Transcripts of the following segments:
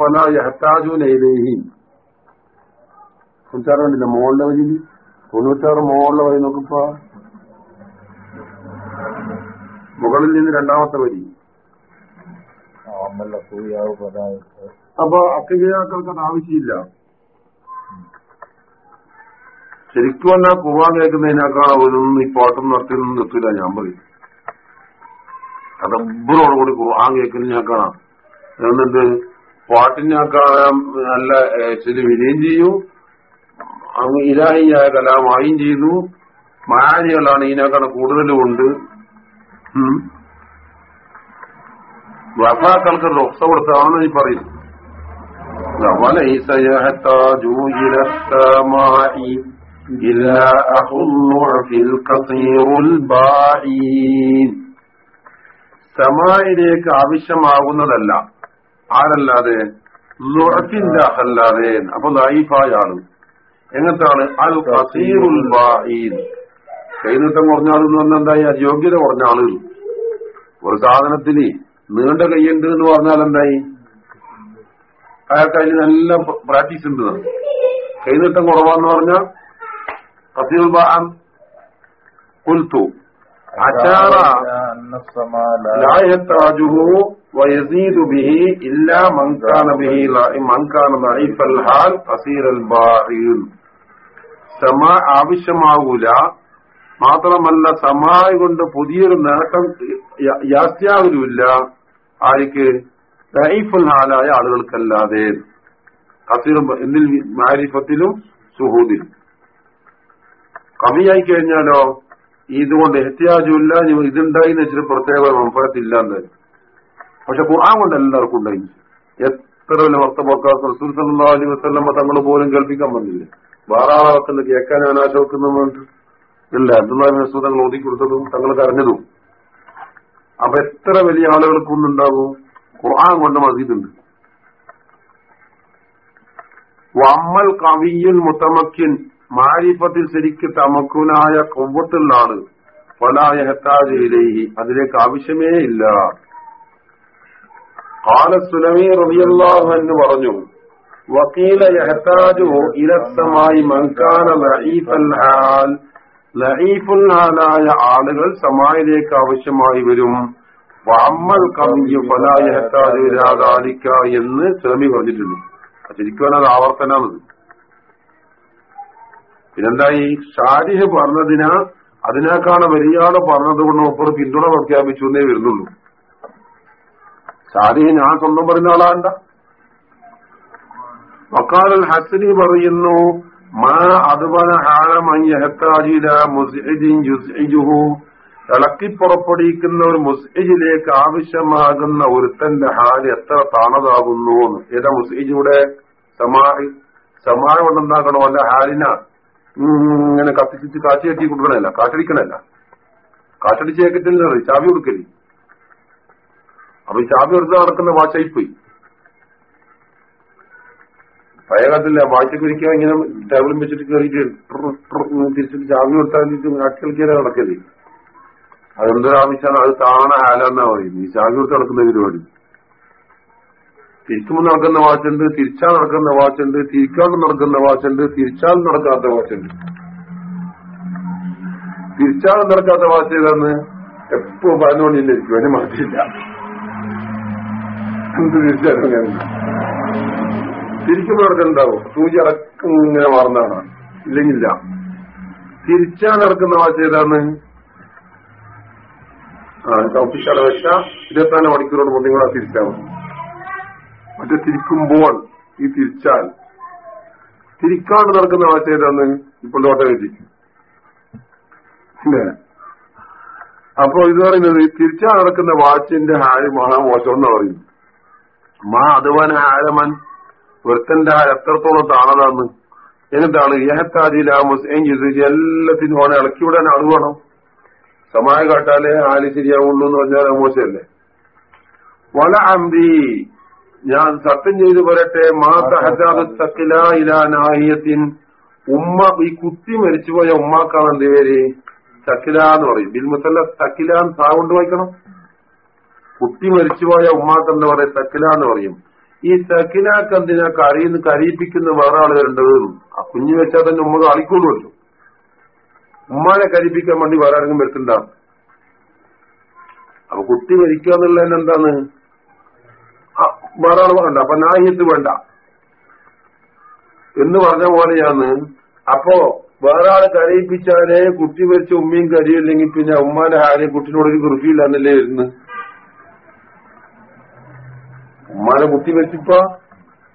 ഫല യഹത്താജുനൈലേഹി സംസാരമുണ്ടല്ലോ വരി തൊണ്ണൂറ്റാറ് മോളിലെ വരി നോക്കിപ്പോ. മുകളിൽ നിന്ന് രണ്ടാമത്തെ വരി. അപ്പൊ അക്കീതാക്കൾക്ക് അത് ആവശ്യമില്ല. ശരിക്കും എന്നാ കുറാൻ കേൾക്കുന്നതിനേക്കാൾ അവരൊന്നും ഈ പാട്ടും നടത്തിയൊന്നും നിർത്തില്ല ഞാൻ പറയും. അതബ്ബറോടുകൂടി കുറാൻ കേൾക്കുന്നതിനേക്കാളാണ് എന്നിട്ട് പാട്ടിനാക്കാൻ നല്ല ചില വിനയം ചെയ്യൂ അങ്ങ് ഇരായിയായ കലാമായും ചെയ്തു. മായാനികളാണ് ഇതിനേക്കാളും കൂടുതലും ഉണ്ട്. വഫാക്കൾക്ക് റൊക്സ കൊടുത്താണെന്ന് ഈ പറയുന്നു സമായിലേക്ക് ആവശ്യമാകുന്നതല്ല. ആരല്ലാതെ? ലുഅഫിന്റെ അഹല്ലാതെ അപ്പൊ ലൈഫായ ആൾ എങ്ങനത്താണ്? അൽ കസീറുൽ കൈനീട്ടം കുറഞ്ഞ ആളെന്ന് പറഞ്ഞാൽ എന്തായി? അയോഗ്യത കുറഞ്ഞ ആളുകൾ ഒരു സാധനത്തിന് നീണ്ട കൈയുണ്ട് എന്ന് പറഞ്ഞാൽ എന്തായി? അയാൾക്ക് അതിന് നല്ല പ്രാക്ടീസ് ഉണ്ട്. കൈനീട്ടം കുറവാന്ന് പറഞ്ഞാൽ കസീറുൽ കുൽത്തു അച്ചാറ أن السماء لا لا يحتاجه ويزيد به إلا من كان به من كان ضعيف الحال قصير الباعين സമാ ആവശ്യമാകൂല മാത്രമല്ല സമായ കൊണ്ട് പുതിയൊരു നേട്ടം യ- യാത്യാവരുമില്ല ആർക്ക് ദൈഫുൽ ഹാലായ ആളുകൾക്കല്ലാതെ കസീർ എന്നിൽ മാരിഫത്തിലും സുഹൂദിലും കവിയായി കഴിഞ്ഞാലോ ഇതുകൊണ്ട് എഹ്തിയാജുമില്ല ഇനി ഇതുണ്ടായി എന്ന് വെച്ചിട്ട് പ്രത്യേക മമ്പഴത്തില്ലാന്ന് പക്ഷെ ഖുർആൻ കൊണ്ട് എല്ലാവർക്കും ഉണ്ടായി. എത്ര വലിയ വർത്തമാക്കാൻ റസൂൽ സല്ലാ അലൈഹി വസല്ലമ തങ്ങൾ പോലും കേൾപ്പിക്കാൻ വന്നില്ലേ. വേറെ ആളാക്കുന്ന കേൾക്കാൻ അനാശോക്കുന്ന ഇല്ല അബ്ദുല്ലാഹി മസൂദ് തങ്ങൾ ഓതിക്കൊടുത്തതും തങ്ങൾ കരഞ്ഞതും. അപ്പൊ എത്ര വലിയ ആളുകൾക്കൊന്നുണ്ടാകും ഖുർആൻ കൊണ്ട് മസീദുണ്ട് വമ്മൽ കവിയുൽ മുത്തമക്കിൻ മാരിപ്പത്തിൽ ശരിക്ക് തമക്കുനായ കൊവ്വത്തുള്ള ആൾ ഹത്താജയിലേഹി അതിലേക്ക് ആവശ്യമേ ഇല്ല. കാല സുലമി റബിയല്ലാഹു എന്ന് പറഞ്ഞു വക്കീല യഹത്താജു ഇലസമായി മൻകാല ലഹീഫൽ ഹാൽ. ആളുകൾ സമായിലേക്ക് ആവശ്യമായി വരും. വമ്മൽ കവിയു ഫലായ ഹത്താജു രാധാലിക്ക എന്ന് സുലമി പറഞ്ഞിട്ടുണ്ട്. ശരിക്കും അത് ആവർത്തനാണത് പിന്നെന്തായി ഷാരിഹ് പറഞ്ഞതിനാ അതിനേക്കാളും വലിയാൾ പറഞ്ഞത് കൊണ്ട് ഒപ്പം പിന്തുണ പ്രഖ്യാപിച്ചു എന്നേ വരുന്നുള്ളൂ. ഷാരിഹ് ഞാൻ സ്വന്തം പറയുന്ന ആളാണ്ട. വക്കാലൽ ഹസനി പറയുന്നു മാ അതുപോലെ ഇളക്കി പുറപ്പെടുവിക്കുന്ന ഒരു മുസ്ഇജിലേക്ക് ആവശ്യമാകുന്ന ഒരുത്തന്റെ ഹാൽ എത്ര താണതാകുന്നു. ഏതാ മുസ്ഇജിയുടെ സമാഹി? സമാ കൊണ്ടുണ്ടാക്കണോ അല്ല ഹാലിന. ഇങ്ങനെ കത്തിച്ചിട്ട് കാറ്റ് കെട്ടി കൊടുക്കണല്ല കാറ്റടിക്കണല്ല കാറ്റടിച്ച് കേക്കറ്റില്ല ചാവി കൊടുക്കൽ. അപ്പൊ ഈ ചാവി എടുത്ത് നടക്കുന്ന വാച്ചായി പോയി പഴയ കാലത്തില്ല വാച്ചൊക്കെ ഒരിക്കൽ ഇങ്ങനെ ടേബിളും വെച്ചിട്ട് കയറിയിട്ട് തിരിച്ചിട്ട് ചാവി കൊടുത്താൽ നാട്ടി കളിക്കാതെ നടക്കൽ. അതെന്തൊരാവശ്യമാണ് അത് താണ ആലെന്നാ പറയുന്നത്. ഈ ചാവി കൊടുത്ത് നടക്കുന്ന പരിപാടി. തിരിക്കുമ്പോൾ നടക്കുന്ന വാച്ചുണ്ട് തിരിച്ചാൽ നടക്കുന്ന വാച്ചുണ്ട് തിരിക്കാണ്ട് നടക്കുന്ന വാച്ചുണ്ട് തിരിച്ചാൽ നടക്കാത്ത വാച്ചുണ്ട് തിരിച്ചാൽ നടക്കാത്ത വാച്ച് ഏതാന്ന്? എപ്പോ പറഞ്ഞുകൊണ്ടിരിക്കും അതിന് മാറ്റില്ല എന്ത് തിരിച്ചാലും തിരിക്കുമ്പോൾ നടക്കുന്നുണ്ടാവും സൂചി അടക്കം ഇങ്ങനെ മാറുന്നതാണ്. ഇല്ലെങ്കില്ല തിരിച്ചാൽ നടക്കുന്ന വാച്ച് ഏതാന്ന് ആ ഒഫീഷ്യൽ വെച്ച ഇരുപത്തിനാല് മണിക്കൂറോട് മുന്നേ നിങ്ങളാ തിരിച്ചാൽ മതി. മറ്റേ തിരിക്കുമ്പോൾ ഈ തിരിച്ചാൽ. തിരിക്കാണ്ട് നടക്കുന്ന വാച്ച് ഏതാണ്? ഇപ്പോൾ ഓട്ടോമാറ്റിക് അല്ലേ? അപ്പൊ ഇത് പറയുന്നത് തിരിച്ചാ നടക്കുന്ന വാച്ചിന്റെ ഹാഴ് മഹാ മോശം എന്ന് പറയുന്നു മാ അതുപോലെ ഹാരമൻ ഒരുത്തന്റെ ഹാഴ് എത്രത്തോളം താണതാന്ന്. എന്നിട്ടാണ് ഏഹത്താജിലാമസ് എല്ലാത്തിനും ഓനെ ഇളക്കി വിടാൻ ആൾ വേണം. സമായ കാട്ടാലേ ഹാൽ ശരിയാവുള്ളൂ എന്ന് പറഞ്ഞാൽ മോശമല്ലേ? വല അമ്പി ഞാൻ സത്യം ചെയ്തു പോരട്ടെ മാതഹജാത്തിൻ ഉമ്മ ഈ കുത്തി മരിച്ചുപോയ ഉമ്മാക്കാണ് എന്ത് പേര്? സക്കില എന്ന് പറയും. ബിൽമുസല്ല സക്കില സാ കൊണ്ട് വായിക്കണം. കുട്ടി മരിച്ചുപോയ ഉമ്മാക്ക് എന്താ പറയാ? സക്കില എന്ന് പറയും. ഈ സക്കിനാക്ക് എന്തിനാ കരയുന്ന കരയിപ്പിക്കുന്ന വേറെ ആളുകളുണ്ട് ആ കുഞ്ഞു വെച്ചാൽ തന്നെ ഉമ്മ കളിക്കൊള്ളുമല്ലോ ഉമ്മാനെ കരിപ്പിക്കാൻ വേണ്ടി വേറെ ആരെങ്കിലും വരുത്തുണ്ടാവും അപ്പൊ കുട്ടി മരിക്കുക എന്നുള്ളതിന് എന്താണ്? ആൾ വേണ്ട. അപ്പൊ നാഹിയത്ത് വേണ്ട. എന്ന് പറഞ്ഞ പോലെയാണ്. അപ്പോ വേറെ ആൾ കരയിപ്പിച്ചാലേ കുട്ടി വെച്ച് ഉമ്മയും കരിയില്ലെങ്കിൽ പിന്നെ ഉമ്മാന്റെ ഹാര്യം കുട്ടിനോട് ഒരു കൃഷിയില്ല എന്നല്ലേ വരുന്നത് ഉമ്മാനെ കുട്ടി വെച്ചിപ്പോ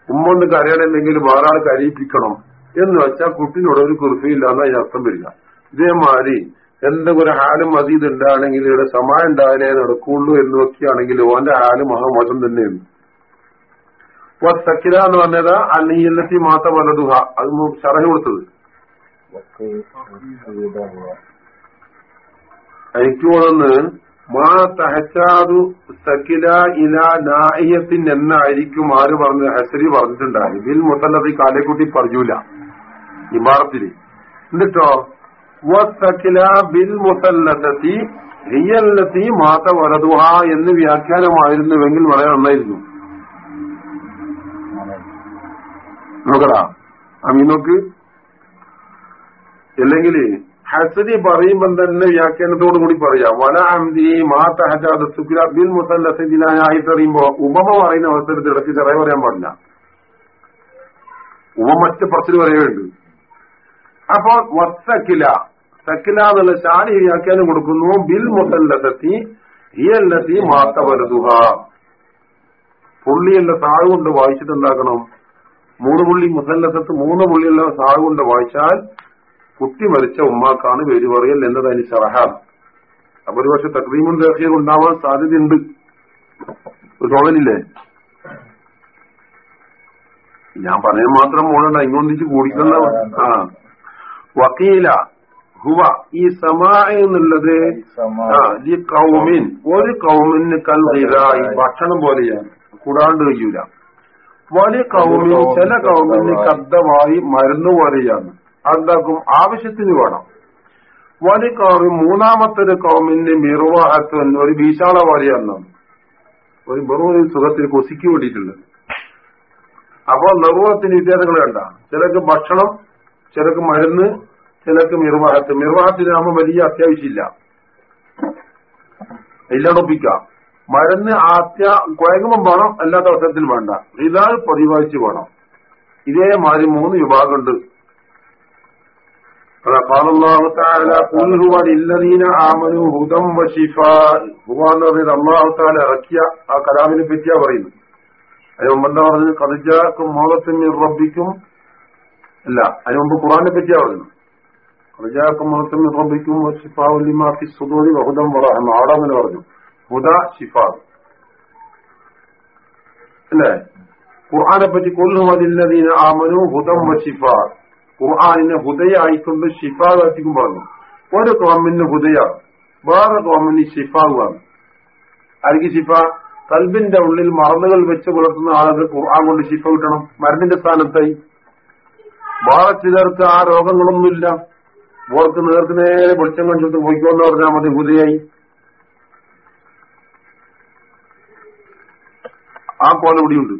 ഉമ്മ ഒന്ന് കരയണമെങ്കിൽ വേറെ ആൾ കരയിപ്പിക്കണം എന്ന് വെച്ചാൽ കുട്ടിനോട് ഒരു കൃഷിയില്ല എന്നാ അർത്ഥം വരിക. ഇതേമാതിരി എന്തെങ്കിലും ഒരു ഹാലും മതീത് ഉണ്ടാണെങ്കിൽ ഇവിടെ സമായം ഉണ്ടായാലേ നടക്കുള്ളൂ എന്ന് നോക്കിയാണെങ്കിൽ ഓന്റെ ഹാലും മഹാമോശം തന്നെയാണ്. സക്കിര എന്ന് പറഞ്ഞത് അന്നീയല്ലത്തി മാത്ത വലതുഹ അത് ഷറഹ് കൊടുത്തത്. എനിക്ക് തോന്നുന്നു മാ തഹച്ചാതു സക്കില ഇല നാഹിയത്തിൻ എന്നായിരിക്കും ആര് പറഞ്ഞ ഹസരി പറഞ്ഞിട്ടുണ്ടായി. ബിൽ മുത്തല്ലത്തി കാലേക്കുട്ടി പറഞ്ഞൂല. ഇമാറത്തിൽ എന്നിട്ടോ? വസ്തക്കില ബിൽ മുത്തല്ലത്തി ഹിയല്ലത്തി മാത്ത വലതുഹ എന്ന് വ്യാഖ്യാനമായിരുന്നുവെങ്കിൽ വളരെ നന്നായിരുന്നു. നോക്കടാ. അമീനോക്ക് അല്ലെങ്കിൽ ഹസരി പറയുമ്പം തന്നെ വ്യാഖ്യാനത്തോടു കൂടി പറയാം. വല അംദി മാ തഹജാദ് സുക്ര ബിൽ മുസല്ലസിനായി പറയുമ്പോ ഉപമ പറയുന്ന അവസരത്തിൽ ഇടയ്ക്ക് ചെറിയ പറയാൻ പാടില്ല. ഉപമ മറ്റു പറച്ചിൽ പറയുന്നുണ്ട് അപ്പൊ വസ്തക്കില സക്കില എന്നുള്ള ശാലി വ്യാഖ്യാനം കൊടുക്കുന്നു. ബിൽ മുസല്ലസത്തി ഹിയല്ലത്തി മാത്ത വലുതുഹ പുള്ളിയല്ല താഴ് കൊണ്ട് വായിച്ചിട്ട് എന്താക്കണം? മൂന്ന് പുള്ളി മുസല്ലസത്ത് മൂന്ന് പുള്ളിയുള്ള സാഹ കൊണ്ട് വായിച്ചാൽ കുട്ടി മരിച്ച ഉമ്മാക്കാണ് പേര് പറയൽ എന്നതാണ് ഷറഹാൻ അപ്പൊ ഒരു പക്ഷെ തക്രീമും ദേഹിയും ഉണ്ടാവാൻ സാധ്യതയുണ്ട്. ഒരു തോന്നലില്ലേ? ഞാൻ പറയാൻ മാത്രം മോളണ്ട ഇങ്ങോട്ടിച്ച് കൂടിക്കുന്ന ആ. വക്കീല ഹുവ ഈ സമാ എന്നുള്ളത് ഒരു കൗമിന് കൽ ഭക്ഷണം പോലെയാണ്. കൂടാണ്ട് കഴിയൂല. വലിയ കൗമിൻ ചില കൗമിന് കദ്ദമായി മരുന്ന് പോലെയാണ് അതെന്താക്കും? ആവശ്യത്തിന് വേണം. വലി കൗമി മൂന്നാമത്തെ ഒരു കൗമിന് മിറുവാഹത്വൻ ഒരു ഭീഷാള പോലെയാണ് ഒരു വെറും സുഖത്തിന് കൊസിക്ക് വേണ്ടിയിട്ടുണ്ട്. അപ്പൊ നിർവഹത്തിന് വ്യത്യാസങ്ങൾ വേണ്ട ചിലക്ക് ഭക്ഷണം ചിലക്ക് മരുന്ന് ചിലക്ക് നിർവാഹത്ത് നിർവാഹത്തിനാകുമ്പോൾ വലിയ അത്യാവശ്യമില്ല. ഇല്ലടൊപ്പിക്കാം മരുന്ന് ആത്യ കുഴങ്ങുമ്പം വേണം അല്ലാത്ത അവസരത്തിൽ വേണ്ട. ഇതാൾ പതിവാഴ്ച വേണം. ഇതേ മാതിരി മൂന്ന് വിഭാഗമുണ്ട്. അള്ളാഹുത്താല ഇറക്കിയ ആ കലാമിനെ പറ്റിയാ പറയുന്നു അതിനുമ്പെന്താ പറഞ്ഞത്? കതിജാക്കും മോഹത്തിന് റബ്ബിക്കും. അല്ല അതിനുമുമ്പ് ഖുറാനെ പറ്റിയാ പറയുന്നു കതിജാക്കും മോഹത്തിന് റബ്ബിക്കും അവിടെ അങ്ങനെ പറഞ്ഞു. ഹുദ ഷിഫാദ് അല്ലേ ഖുർആാനെ പറ്റി കൊല്ലുമതില്ലതീന ആമനു ഹുദം വഷിഫ ഖുർആാനിനെ ഹുദയായിക്കൊണ്ട് ഷിഫാവാറ്റിക്കും പറഞ്ഞു ഒരു തോമിന് ഹുദയ വേറെ തോമിന് ഷിഫാവാണ് ആർക്ക് ഷിഫ കൽബിന്റെ ഉള്ളിൽ മറന്നുകൾ വെച്ച് പുലർത്തുന്ന ആളുകൾ ഖുർആൻ കൊണ്ട് ഷിഫ കിട്ടണം മരണിന്റെ സ്ഥാനത്തായി വേറെ ചിലർക്ക് ആ രോഗങ്ങളൊന്നുമില്ല ഓർക്ക് നേർക്ക് നേരെ വെളിച്ചം കണ്ടിട്ട് പോയിക്കോന്ന് പറഞ്ഞാൽ മതി ഹുദയായി ആ കോല ഇവിടെയുണ്ട്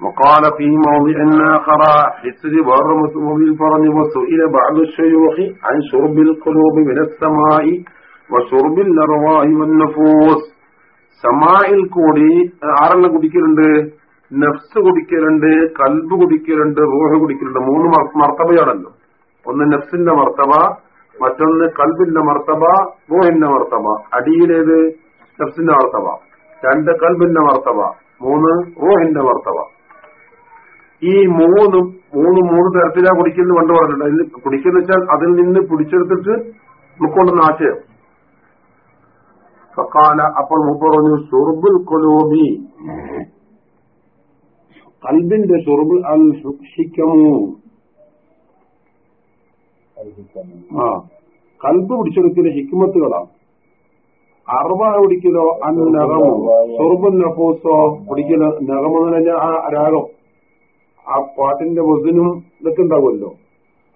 وقال في موضع آخر حسر برمة مبين فرن وسئل بعض الشيوخ عن شرب القلوب من السماء وشرب الأرواح والنفوس സമായിൽ കൂടി ആരെണ്ണം കുടിക്കലുണ്ട് നഫ്സ് കുടിക്കലുണ്ട് കൽബ് കുടിക്കലുണ്ട് റൂഹ് കുടിക്കലുണ്ട് മൂന്ന് മർത്തബയാണല്ലോ ഒന്ന് നഫ്സിന്റെ മർത്തബ മറ്റൊന്ന് കൽബിന്റെ മർത്തബ റൂഹിന്റെ മർത്തബ അടിയിലേത് നഫ്സിന്റെ മർത്തബ രണ്ട് കൽബിന്റെ മർത്തവ മൂന്ന് റൂഹിന്റെ മർത്തവ ഈ മൂന്ന് മൂന്ന് മൂന്ന് തരത്തിലാ കുടിക്കുന്ന പണ്ട് പറഞ്ഞിട്ടുണ്ട്. അതിൽ കുടിക്കുന്ന വെച്ചാൽ അതിൽ നിന്ന് പിടിച്ചെടുത്തിട്ട് ഉൾക്കൊള്ളുന്ന ആശയം. ഫക്കാല അപ്പോൾ മുമ്പ് പറഞ്ഞു ഷുർബുൽ കൊലോബി കൽബിന്റെ ഷുർബ് അൽ ഹിക്കമു ആ കൽബ് പിടിച്ചെടുക്കുന്ന ഹിക്മത്തുകളാണ്. അറുപ കുടിക്കലോ അന്ന് നഗമോ സ്വർബും നഫൂസോ കുടിക്കലോ നഗമെന്ന് പറഞ്ഞാൽ ആ രാഗം ആ പാട്ടിന്റെ വസനും ഇതൊക്കെ ഉണ്ടാവുമല്ലോ.